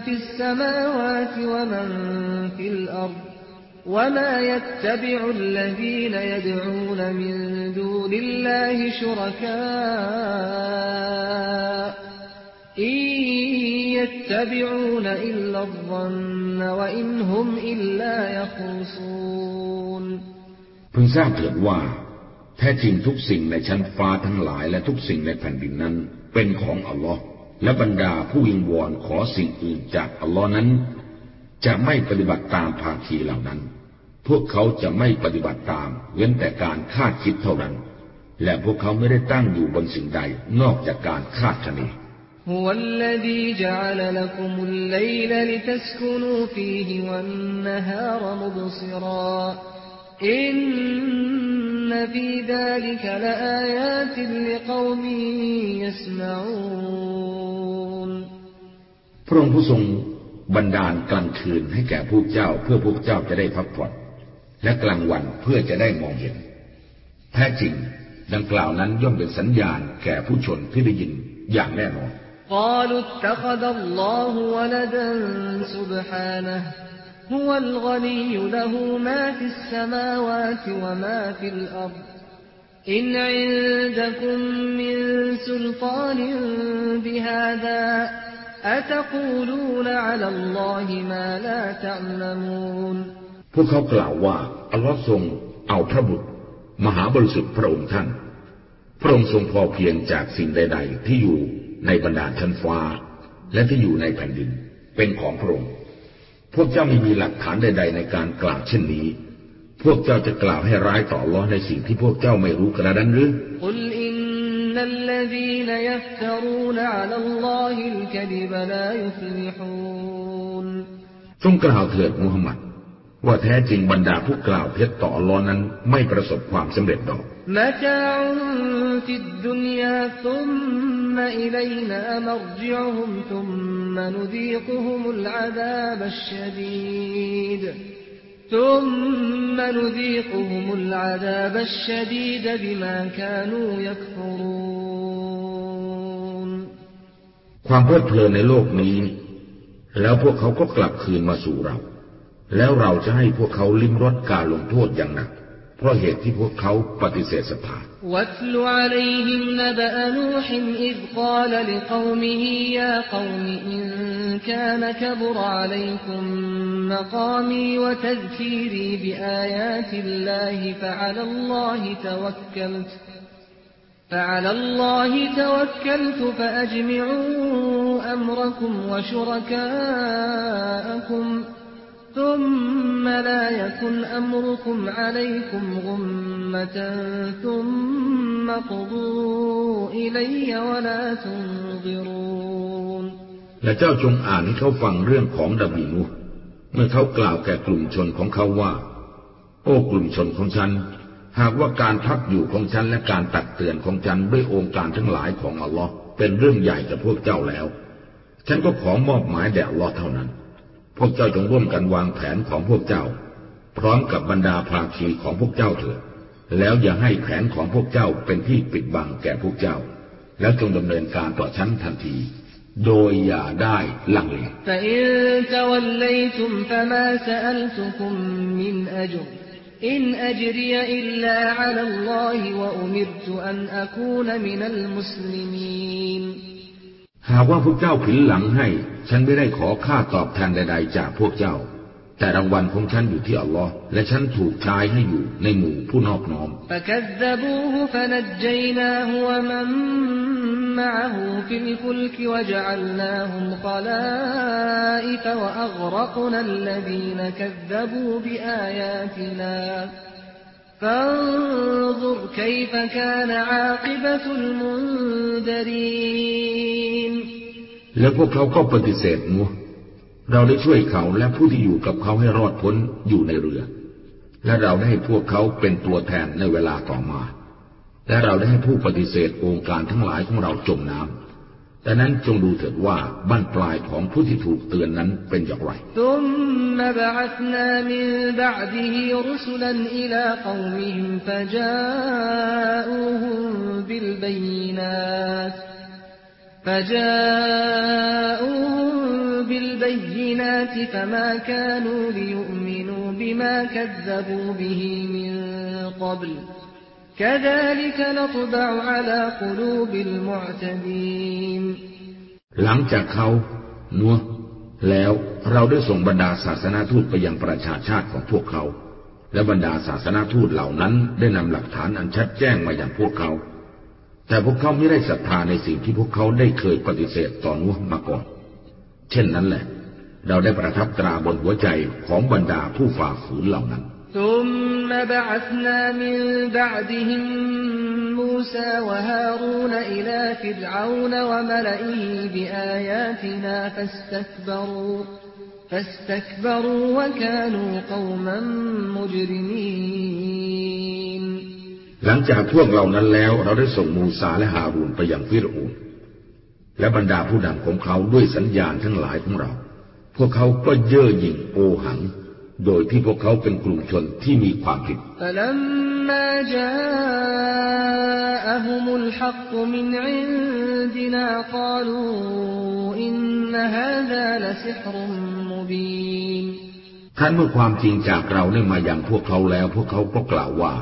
في السماوات ومن في الأرض وما يتبع الذين يدعون من دون الله شركاء إن يتبعون إلا الظن وإن هم إلا يخرصون พึงทราบเถิดว่า แ ท้จริงทุกสิ่งในชั้นฟ้าทั้งหลายและทุกสิ่งในแผ่นดินนั้น เป็นของอัลลอฮ์และบรรดาผู้วิงวอนขอสิ่งอื่นจากอัลลอฮ์นั้น จะไม่ปฏิบัติตามภาคีเหล่านั้น พวกเขาจะไม่ปฏิบัติตาม เว้นแต่การคาดคิดเท่านั้น และพวกเขาไม่ได้ตั้งอยู่บนสิ่งใดนอกจากการคาดคะเน هو الذي جعل لكم الليل لتسكنوا فيه والنهار مبصرا إن في ذلك لآيات لقوم يسمعون พระองค์ผู้ทรงบันดาลกลางคืนให้แก่พวกเจ้าเพื่อพวกเจ้าจะได้พักผ่อน และกลางวันเพื่อจะได้มองเห็น แท้จริง ดังกล่าวนั้นย่อมเป็นสัญญาณแก่ผู้ชนที่ได้ยินอย่างแน่นอน قالوا اتخذ الله ولدا سبحانه هو الغني له ما في السماوات وما في الأرض إن عندكم من سلطان بهذا أتقولون على الله ما لا تعلمون พวกเขากล่าวว่าอัลลอฮ์ทรงเอาพระบุตร มหาบริสุทธิ์พระองค์ท่าน พระองค์ทรงพอเพียงจากสิ่งใด ๆ ที่อยู่ในบรรดาชั้นฟ้า และที่อยู่ในแผ่นดินเป็นของพระองค์ พวกเจ้าไม่มีหลักฐานใด ๆ ในการกล่าวเช่นนี้ พวกเจ้าจะกล่าวให้ร้ายต่อล้อในสิ่งที่พวกเจ้าไม่รู้กระนั้นหรือจงกล่าวเถิดมูฮัมหมัด ว่าแท้จริงบรรดาผู้กล่าวเท็จต่อล้อนั้นไม่ประสบความสำเร็จดอก متاع في الدنيا ثم إلينا مرجعهم ثم نذيقهم العذاب الشديد ثم نذيقهم العذاب الشديد بما كانوا يكفرون ความเพลิดเพลินในโลกนี้ แล้วพวกเขาก็กลับคืนมาสู่เรา แล้วเราจะให้พวกเขาลิ้มรสการลงโทษอย่างหนัก เพราะเหตุที่พวกเขาปฏิเสธศรัทธา واتل عليهم نبأ نوح إذ قال لقومه يا قوم إن كان كبر عليكم مقامي وتذكيري بآيات الله فعلى الله توكلت فعلى الله توكلت فأجمعوا أمركم وشركاءكم ثم لا يكن أمركم عليكم غمة ثم قضوا إلي ولا تنظرون และเจ้าจงอ่านให้เขาฟังเรื่องของดาบีนูห์เมื่อเขากล่าวแก่กลุ่มชนของเขาว่า โอ้กลุ่มชนของฉัน หากว่าการพักอยู่ของฉันและการตักเตือนของฉันด้วยองค์การทั้งหลายของอัลลอฮ์เป็นเรื่องใหญ่กับพวกเจ้าแล้ว ฉันก็ขอมอบหมายแด่อัลลอฮ์เท่านั้น พวกเจ้าจงร่วมกันวางแผนของพวกเจ้า พร้อมกับบรรดาภาคีของพวกเจ้าเถิดแล้วอย่าให้แผนของพวกเจ้าเป็นที่ปิดบังแก่พวกเจ้า แล้วจงดำเนินการต่อชั้นทันที โดยอย่าได้ลังเลถ้า หากว่าพวกเจ้าผินหลังให้ ฉันไม่ได้ขอค่าตอบแทนใด ๆ จากพวกเจ้า แต่รางวัลของฉันอยู่ที่อัลลอฮ์และฉันถูกชายให้อยู่ในหมู่ผู้นอบน้อมฟะ فانظر كيف كان عاقبة المنذرين แล้วพวกเขาก็ปฏิเสธนัวเราได้ช่วยเขาและผู้ที่อยู่กับเขาให้รอดพ้นอยู่ในเรือ และเราได้ให้พวกเขาเป็นตัวแทนในเวลาต่อมา และเราได้ให้ผู้ปฏิเสธองค์การทั้งหลายของเราจมน้ำ ดังนั้นจงดูเถิดว่าบ้านปลายของผู้ที่ถูกเตือนนั้นเป็นอย่างไรและ بعده رسلا إلى قومهم فجاءوهم بالبينات فجاءوهم بالبينات فما كانوا ليؤمنوا بما كذبوا به من قبل كذلك نطبع على قلوب المعتدين หลังจากเขานัวแล้วเราได้ส่งบรรดาศาสนาทูตไปยังประชาชาติของพวกเขา และบรรดาศาสนาทูตเหล่านั้นได้นำหลักฐานอันชัดแจ้งมาอย่างพวกเขา แต่พวกเขาไม่ได้ศรัทธาในสิ่งที่พวกเขาได้เคยปฏิเสธต่อนัวมาก่อน เช่นนั้นแหละ เราได้ประทับตราบนหัวใจของบรรดาผู้ฝ่าฝืนเหล่านั้น ثم بعثنا من بعدهم موسى وهارون إلى فرعون وملئه بآياتنا فاستكبروا فاستكبروا وكانوا قوما مجرمين หลังจากพวกเหล่านั้นแล้วเราได้ส่งมูซาและฮารูนไปยังฟิรอูนและบรรดาผู้นำของเขาด้วยสัญญาณทั้งหลายของเรา พวกเขาก็เย่อหยิ่งโอหัง โดยที่พวกเขาเป็นกลุ่มชนที่มีความผิด فلما جاءهم الحق من عندنا قالوا إن هذا لسحر مبين ท่านเมื่อความจริงจากเราได้มาอย่างพวกเขาแล้ว พวกเขาก็กล่าวว่า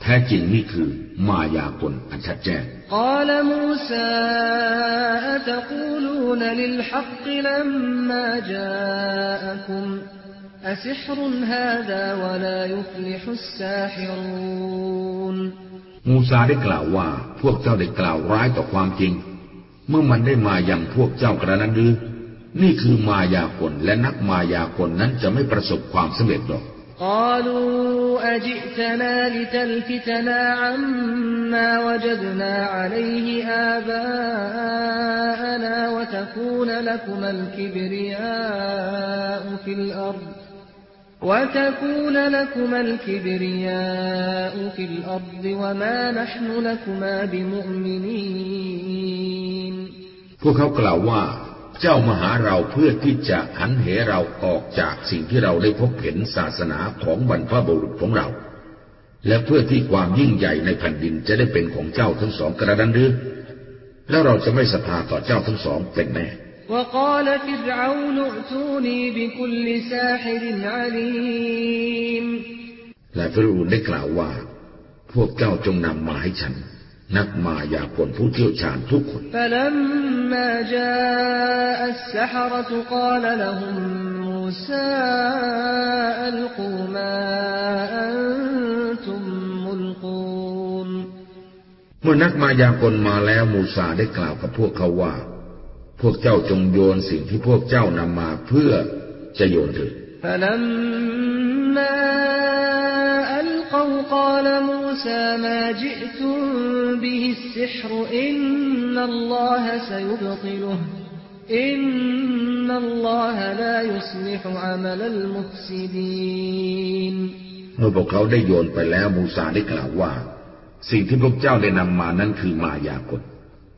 แท้จริงนี่คือมายากลอันชัดแจ้ง قال موسى أتقولون للحق لما جاءكم أسحر هذا ولا يفلح الساحرون มูซาได้กล่าวว่า พวกเจ้าได้กล่าวร้ายต่อความจริง เมื่อมันได้มาอย่างพวกเจ้ากระนั้นหรือ นี่คือมายากลและนักมายากลนั้นจะไม่ประสบความสำเร็จหรอก قالوا أجئتنا لتلفتنا عما وجدنا عليه آباءنا وتكون لكما الكبرياء في الأرض وتكون لكما الكبرياء في الأرض وما نحن لكما بمؤمنين พวกเขากล่าวว่าเจ้ามาหาเราเพื่อที่จะหันเหเราออกจากสิ่งที่เราได้พบเห็นศาสนาของบรรพบุรุษของเรา และเพื่อที่ความยิ่งใหญ่ในแผ่นดินจะได้เป็นของเจ้าทั้งสองกระดันหรือแล้วเราจะไม่ศรัทธาต่อเจ้าทั้งสองเป็นแน่ และพระอูนได้กล่าวว่า พวกเจ้าจงนำมาให้ฉันนักมายากลผู้เชี่ยวชาญทุกคน فلما جاء السحرة قال لهم موسى ألقوا ما أنتم ملقون เมื่อนักมายากลมาแล้วมูซาได้กล่าวกับพวกเขาว่า พวกเจ้าจงโยนสิ่งที่พวกเจ้านำมาเพื่อจะโยนเถิดเมื่อพวกเขาได้โยนไปแล้วมูซาได้กล่าวว่า สิ่งที่พวกเจ้าได้นำมานั้นคือมายากล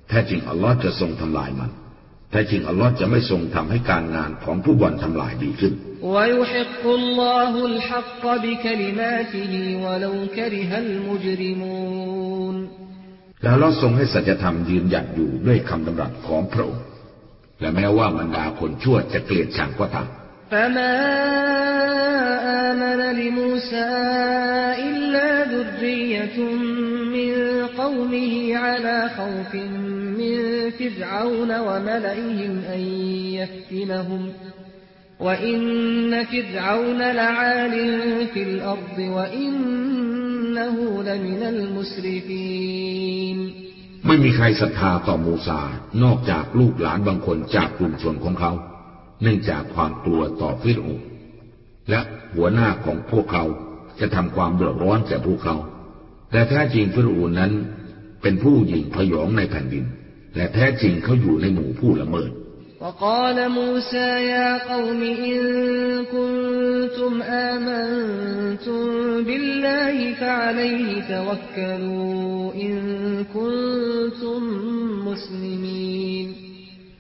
แท้จริงอัลลอฮ์จะทรงทำลายมัน แท้จริงอัลลอฮ์จะไม่ทรงทำให้การงานของผู้วันทำลายดีขึ้น ويحق الله الحق بكلماته ولو كره المجرمون แล้วเราทรงให้สัจธรรมยืนหยัดอยู่ด้วยคำดำรัสของพระองค์และแม้ว่าบรรดาคนชั่วจะเกลียดชังก็ตาม فما آمن لموسى إلا ذرية من قومه على خوف من فرعون وملئهم أن يفتنهم وإن فرعون لعال في الأرض وإنه لمن المسرفين ไม่มีใครศรัทธาต่อมูซานอกจากลูกหลานบางคนจากกลุ่มชนของเขา เนื่องจากความกลัวต่อฟิรอูและหัวหน้าของพวกเขาจะทำความเดือดร้อนแก่พวกเขา แต่แท้จริงฟิรอูนั้น เป็นผู้หญิงพยองในแผ่นดิน และแท้จริงเขาอยู่ในหมู่ผู้ละเมิด وقال موسى يا قوم إن كنتم آمنتم بالله فعليه توكلوا إن كنتم مسلمين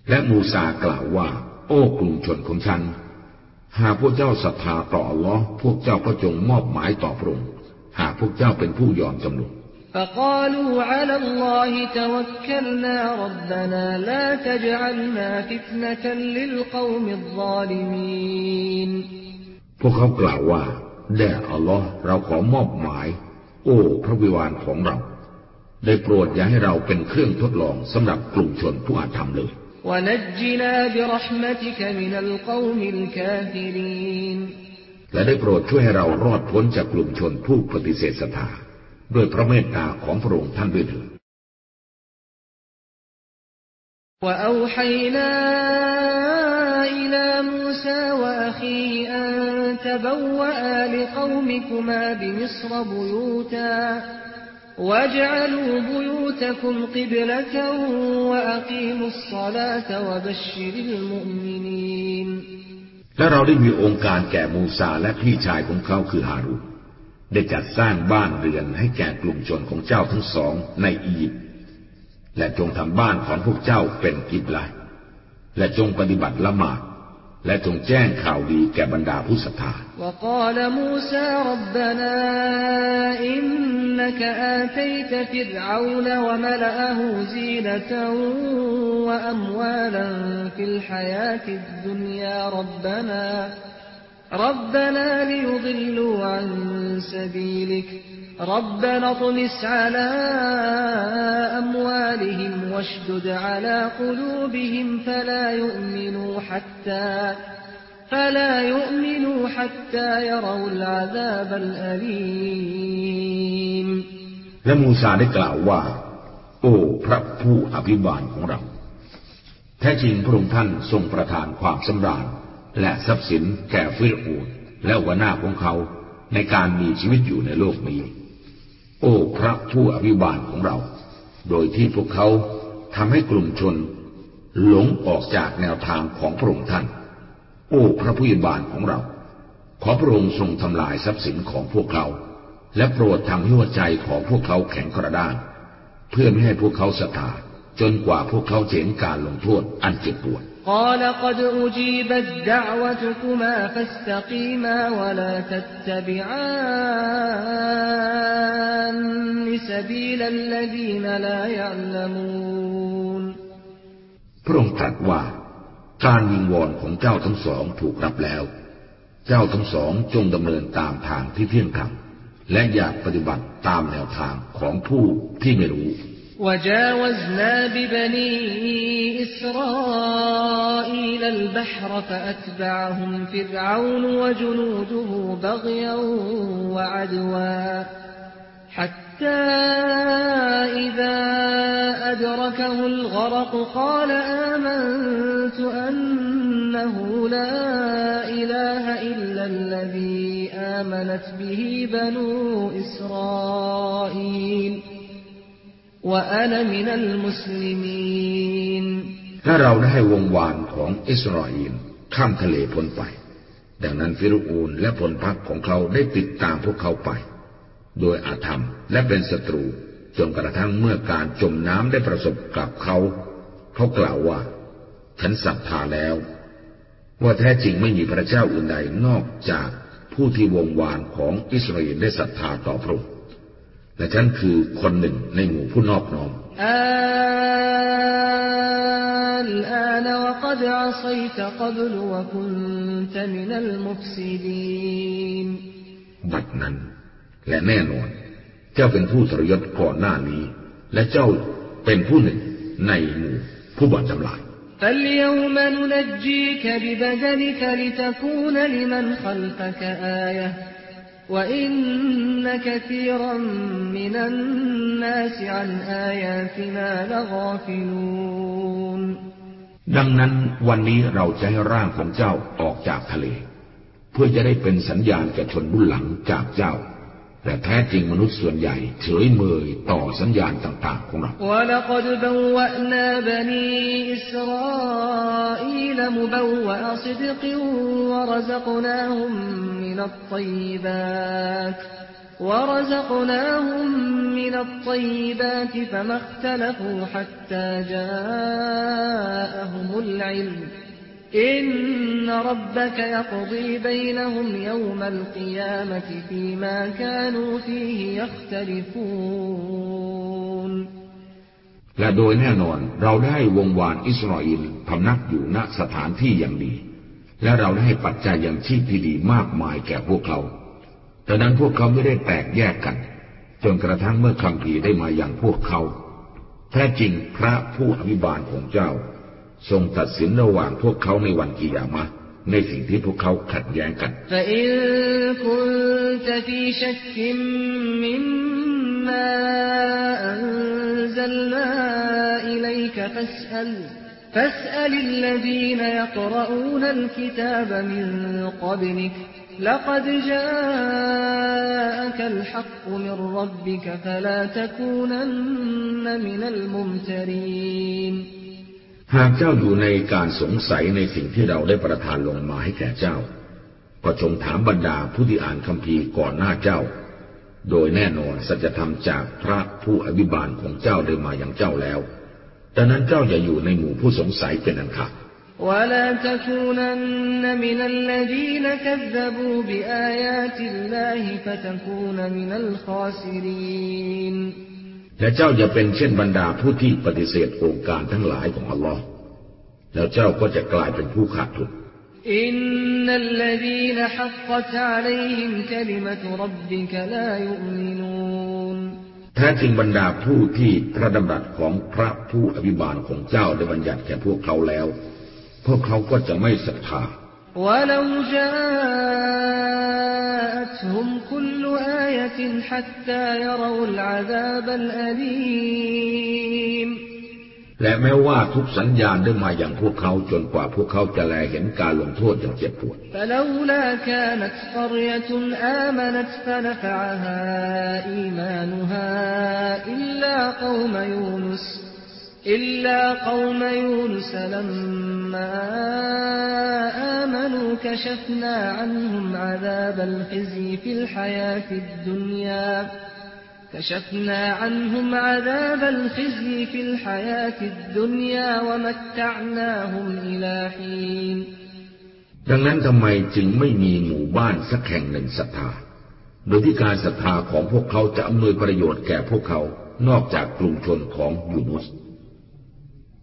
และมูซากล่าวว่า โอ้กลุ่มชนของฉัน หากพวกเจ้าศรัทธาต่ออัลลอฮ์พวกเจ้าก็จงมอบหมายต่อพระองค์หากพวกเจ้าเป็นผู้ยอมจำนน فقالوا على الله توكلنا ربنا لا تجعلنا فتنة للقوم الظالمين พวกเขากล่าวว่าแด่อัลลอฮ์เราขอมอบหมาย โอ้พระวิวานของเรา ได้โปรดอย่าให้เราเป็นเครื่องทดลองสำหรับกลุ่มชนผู้อาธรรมเลยและได้โปรดช่วยให้เรารอดพ้นจากกลุ่มชนผู้ปฏิเสธศรัทธา ด้วยพระเมตตาของพระองค์ท่านด้วยเถิด وأوحينا إلى موسى وأخيه أن تبوأ لقومكما بمصر بيوتا واجعلوا بيوتكم قبلة وأقيموا الصلاة وبشر المؤمنين และเราได้มีองค์การแก่มูซาและพี่ชายของเขาคือฮารุ ได้จัดสร้างบ้านเรือนให้แก่กลุ่มชนของเจ้าทั้งสองในอียิปต์และจงทำบ้านของพวกเจ้าเป็นกิบลาและจงปฏิบัติละหมาดและจงแจ้งข่าวดีแก่บรรดาผู้ศรัทธาและ ربنا ليضلوا عن سبيلك ربنا اطمس على أموالهم واشدد على قلوبهم فلا يؤمنوا حتى فلا يؤمنوا حتى يروا العذاب الأليم และมูซาได้กล่าวว่า โอ้พระผู้อภิบาลของเรา แท้จริงพระองค์ท่านทรงประทานความสำราญ และทรัพย์สินแก่ฟิรอูนและหัวหน้าของเขาในการมีชีวิตอยู่ในโลกนี้ โอ้พระผู้อภิบาลของเรา โดยที่พวกเขาทำให้กลุ่มชน หลงออกจากแนวทางของพระองค์ท่าน โอ้พระผู้อภิบาลของเรา ขอพระองค์ทรงทำลายทรัพย์สินของพวกเขา และโปรดทำให้หัวใจของพวกเขาแข็งกระด้าง เพื่อไม่ให้พวกเขาศรัทธาจนกว่าพวกเขาเห็นการลงโทษอันเจ็บปวด قال قد أجيبت دعوتكما فاستقيما ولا تتبعان سبيل الذين لا يعلمون พระองค์ตรัสว่า การวิงวอนของเจ้าทั้งสองถูกรับแล้ว เจ้าทั้งสองจงดำเนินตามทางที่เที่ยงธรรมและอย่าปฏิบัติตามแนวทางของผู้ที่ไม่รู้ وجاوزنا ببني إسرائيل البحر فأتبعهم فرعون وجنوده بغيا وعدوا. حتى إذا أدركه الغرق قال آمنت أنه لا إله إلا الذي آمنت به بنو إسرائيل. ถ้าเราได้ให้วงวานของอิสราเอลข้ามทะเลพ้นไป ดังนั้นฟิรูอูนและผลพักของเขาได้ติดตามพวกเขาไป โดยอาธรรมและเป็นศัตรูจนกระทั่งเมื่อการจมน้ำได้ประสบกับเขา เขากล่าวว่า ฉันศรัทธาแล้ว ว่าแท้จริงไม่มีพระเจ้าอื่นใดนอกจากผู้ที่วงวานของอิสราเอลได้ศรัทธาต่อพระองค์ และฉันคือคนหนึ่งในหมู่ผู้นอบน้อมบัดนั้น และแน่นอน เจ้าเป็นผู้ทรยศก่อนหน้านี้ และเจ้าเป็นผู้หนึ่งในหมู่ผู้บ่อนจำลาย فاليوم ننجيك ببدنك لتكون لمن خلفك آية وإن كثيرا من الناس عن آياتنا لغافلون ดังนั้นวันนี้เราจะให้ร่างของเจ้าออกจากทะเล เพื่อจะได้เป็นสัญญาณแก่ชนบุญหลังจากเจ้า แต่แท้จริงมนุษย์ส่วนใหญ่เฉยเมยต่อสัญญาณต่างๆของเราและ อินนรับบกยกดีบยนะฮุมยวมัลกิยามติฟีมากานูฟีฮิยัคตลิฟูนและโดยแน่นอนเราได้วงวานอิสราเอลพำนักอยู่ณสถานที่อย่างดี และเราได้ปัจจัยอย่างชีพที่ดีมากมายแก่พวกเขาดังนั้นพวกเขาไม่ได้แตกแยกกัน จนกระทั่งเมื่อคำพีได้มาอย่างพวกเขา แท้จริงพระผู้อภิบาลของเจ้า ทรงตัดสินระหว่างพวกเขาในวันกิยามะในสิ่งที่พวกเขาขัดแย้งกันถ้า หากเจ้าอยู่ในการสงสัยในสิ่งที่เราได้ประทานลงมาให้แก่เจ้า ก็จงถามบรรดาผู้ที่อ่านคัมภีร์ก่อนหน้าเจ้า โดยแน่นอนสัจธรรมจากพระผู้อภิบาลของเจ้าได้มาอย่างเจ้าแล้วดังนั้นเจ้าอย่าอยู่ในหมู่ผู้สงสัยเป็นอันขาดและ เจ้าอย่าเป็นเช่นบรรดาผู้ที่ปฏิเสธโองการทั้งหลายของอัลลอฮ์แล้วเจ้าก็จะกลายเป็นผู้ขาดทุนอินนัลลดีนฮักกะตอะลัยฮิมคลิมะตุรับบิกลายุมินูนแท้จริงบรรดาผู้ที่พระดำรัสของพระผู้อภิบาลของเจ้าได้บัญญัติแก่พวกเขาแล้ว พวกเขาก็จะไม่ศรัทธา ولو جاءتهم كل آية حتى يروا العذاب الأليم และแม้ว่าทุกสัญญาณได้มาอย่างพวกเขาจนกว่าพวกเขาจะแลเห็นการลงโทษอย่างเจ็บปวด فلولا كانت قرية آمنت فنفعها إيمانها إلا قوم يونس إلا قوم يونس لما آمنوا كشفنا عنهم عذاب الخزي في الحياة الدنيا كشفنا عنهم عذاب الخزي في الحياة الدنيا ومتعناهم إلى حين ดังนั้นทำไมจึงไม่มีหมู่บ้านสักแห่งหนึ่งศรัทธา โดยที่การศรัทธาของพวกเขาจะอำนวยประโยชน์แก่พวกเขา นอกจากกลุ่มชนของยูนุส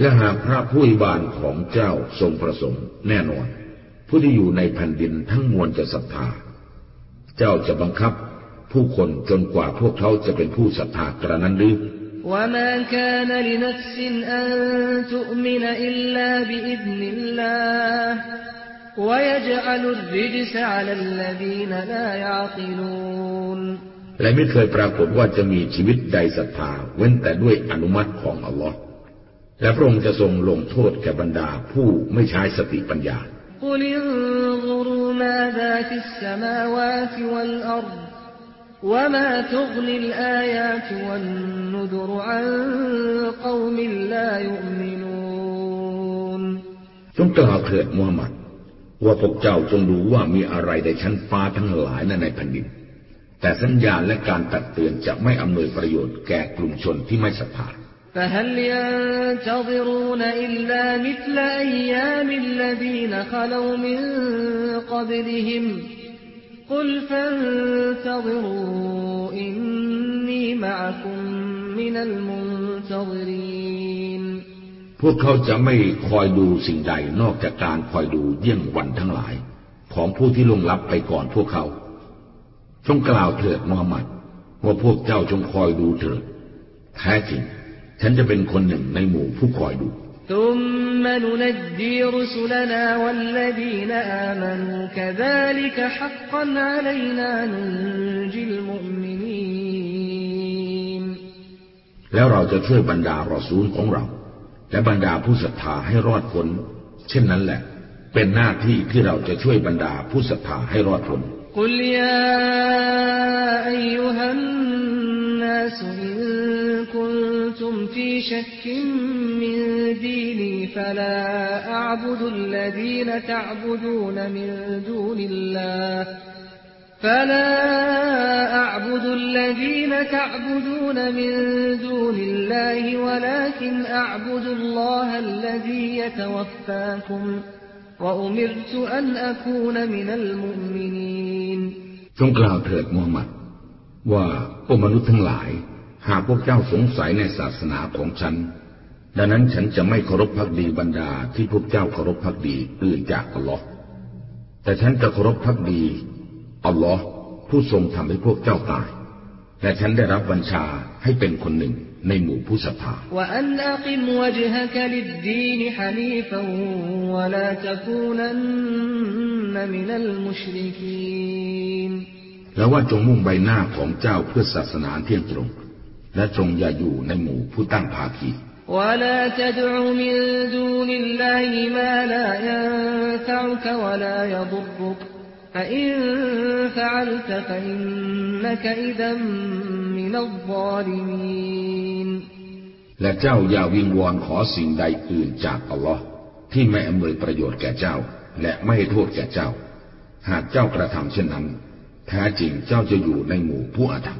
และหากพระผู้อวยบานของเจ้าทรงประสงค์แน่นอน ผู้ที่อยู่ในแผ่นดินทั้งมวลจะศรัทธา เจ้าจะบังคับผู้คนจนกว่าพวกเขาจะเป็นผู้ศรัทธากระนั้นหรือ وما كان لنفس أن تؤمن إلا بإذن الله ويجعل الرجس على الذين لا يعقلون และไม่เคยปรากฏว่าจะมีชีวิตใดศรัทธา เว้นแต่ด้วยอนุมัติของอัลลอฮ์ และพระองค์จะทรงลงโทษแก่บรรดาผู้ไม่ใช้สติปัญญาจงกล่าวเถิดมูฮัมหมัด ว่าพวกเจ้าจงรู้ว่ามีอะไรในชั้นฟ้าทั้งหลายและในแผ่นดิน แต่สัญญาณและการตัดเตือนจะไม่อำนวยประโยชน์แก่กลุ่มชนที่ไม่ศรัทธา فهل ينتظرون إلا مثل أيام الذين خلوا من قبلهم قل فانتظروا إني معكم من المنتظرين พวกเขาจะไม่คอยดูสิ่งใดนอกจากการคอยดูเยี่ยงวันทั้งหลาย ของผู้ที่ลวงลับไปก่อนพวกเขา จงกล่าวเถิดมูฮัมหมัด ว่าพวกเจ้าจงคอยดูเถิด แท้จริง ฉันจะเป็นคนหนึ่งในหมู่ผู้คอยดู ثم ننجي رسلنا والذين آمنوا كذلك حقا علينا ننجي المؤمنين แล้วเราจะช่วยบรรดารอซูลของเรา และบรรดาผู้ศรัทธาให้รอดพ้น เช่นนั้นแหละ เป็นหน้าที่ที่เราจะช่วยบรรดาผู้ศรัทธาให้รอดพ้น قل يا أيها الناس إن كنتم في شك من ديني فلا أعبد الذين تعبدون من دون الله فلا أعبد الذين تعبدون من دون الله ولكن أعبد الله الذي يتوفاكم وأمرت أن أكون من المؤمنين จงกล่าวเถิดมูฮัมหมัด ว่าพวกมนุษย์ทั้งหลาย หากพวกเจ้าสงสัยในศาสนาของฉัน ดังนั้นฉันจะไม่เคารพพักดีบรรดาที่พวกเจ้าเคารพพักดีอื่นจากอัลลอฮ์แต่ฉันจะเคารพพักดีอัลลอฮ์ผู้ทรงทำให้พวกเจ้าตาย และฉันได้รับบัญชาให้เป็นคนหนึ่งในหมู่ผู้ศรัทธาและว่าจงมุ่งใบหน้าของเจ้าเพื่อศาสนาเที่ยงตรง และทรงอย่าอยู่ในหมู่ผู้ตั้งภาคีและเจ้าอย่าวิงวอนขอสิ่งใดอื่นจากอัลลอฮ์ที่ไม่อำนวยประโยชน์แก่เจ้า และไม่ให้โทษแก่เจ้า หากเจ้ากระทำเช่นนั้น แท้จริงเจ้าจะอยู่ในหมู่ผู้อาธรรม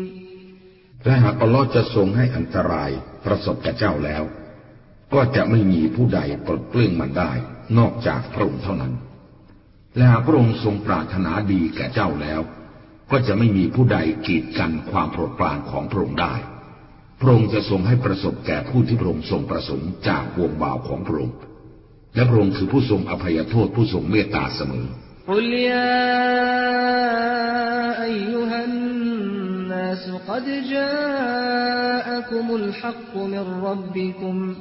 และหากอัลลอฮ์จะทรงให้อันตรายประสบกับเจ้าแล้ว ก็จะไม่มีผู้ใดปลดเปลื้องมันได้ นอกจากพระองค์เท่านั้น และหากพระองค์ทรงปรารถนาดีแก่เจ้าแล้ว ก็จะไม่มีผู้ใดกีดกันความโปรดปรานของพระองค์ได้ พระองค์จะทรงให้ประสบแก่ผู้ที่พระองค์ทรงประสงค์จากวงบ่าวของพระองค์ และพระองค์คือผู้ทรงอภัยโทษผู้ทรงเมตตาเสมอ الناس قد جاءكم الحق من ربكم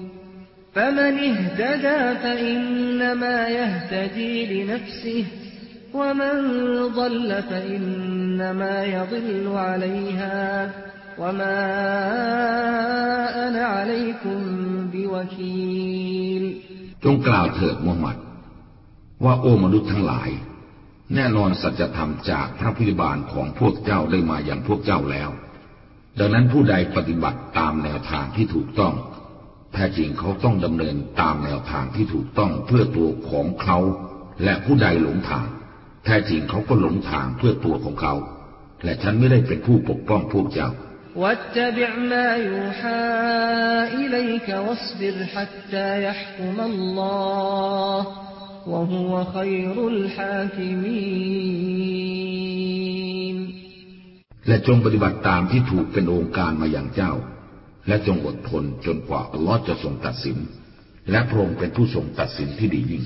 فمن اهتدى فإنما يهتدي لنفسه ومن ضل فإنما يضل عليها وما أنا عليكم بوكيل จงกล่าวเถิดมูฮัมหมัด ว่าโอ้มนุษย์ทั้งหลาย แน่นอนสัจธรรมจากพระพิบาลของพวกเจ้าได้มาอย่างพวกเจ้าแล้ว ดังนั้นผู้ใดปฏิบัติตามแนวทางที่ถูกต้องแท้จริงเขาต้องดำเนินตามแนวทางที่ถูกต้องเพื่อตัวของเขา และผู้ใดหลงทาง แท้จริงเขาก็หลงทางเพื่อตัวของเขา และฉันไม่ได้เป็นผู้ปกป้องพวกเจ้า واتبع ما يوحى إليك واصبر حتى يحكم الله وهو خير الحاكمين และจงปฏิบัติตามที่ถูกเป็นองค์การมาอย่างเจ้า และจงอดทนจนกว่าอัลลอฮ์จะทรงตัดสิน และพระองค์เป็นผู้ทรงตัดสินที่ดียิ่ง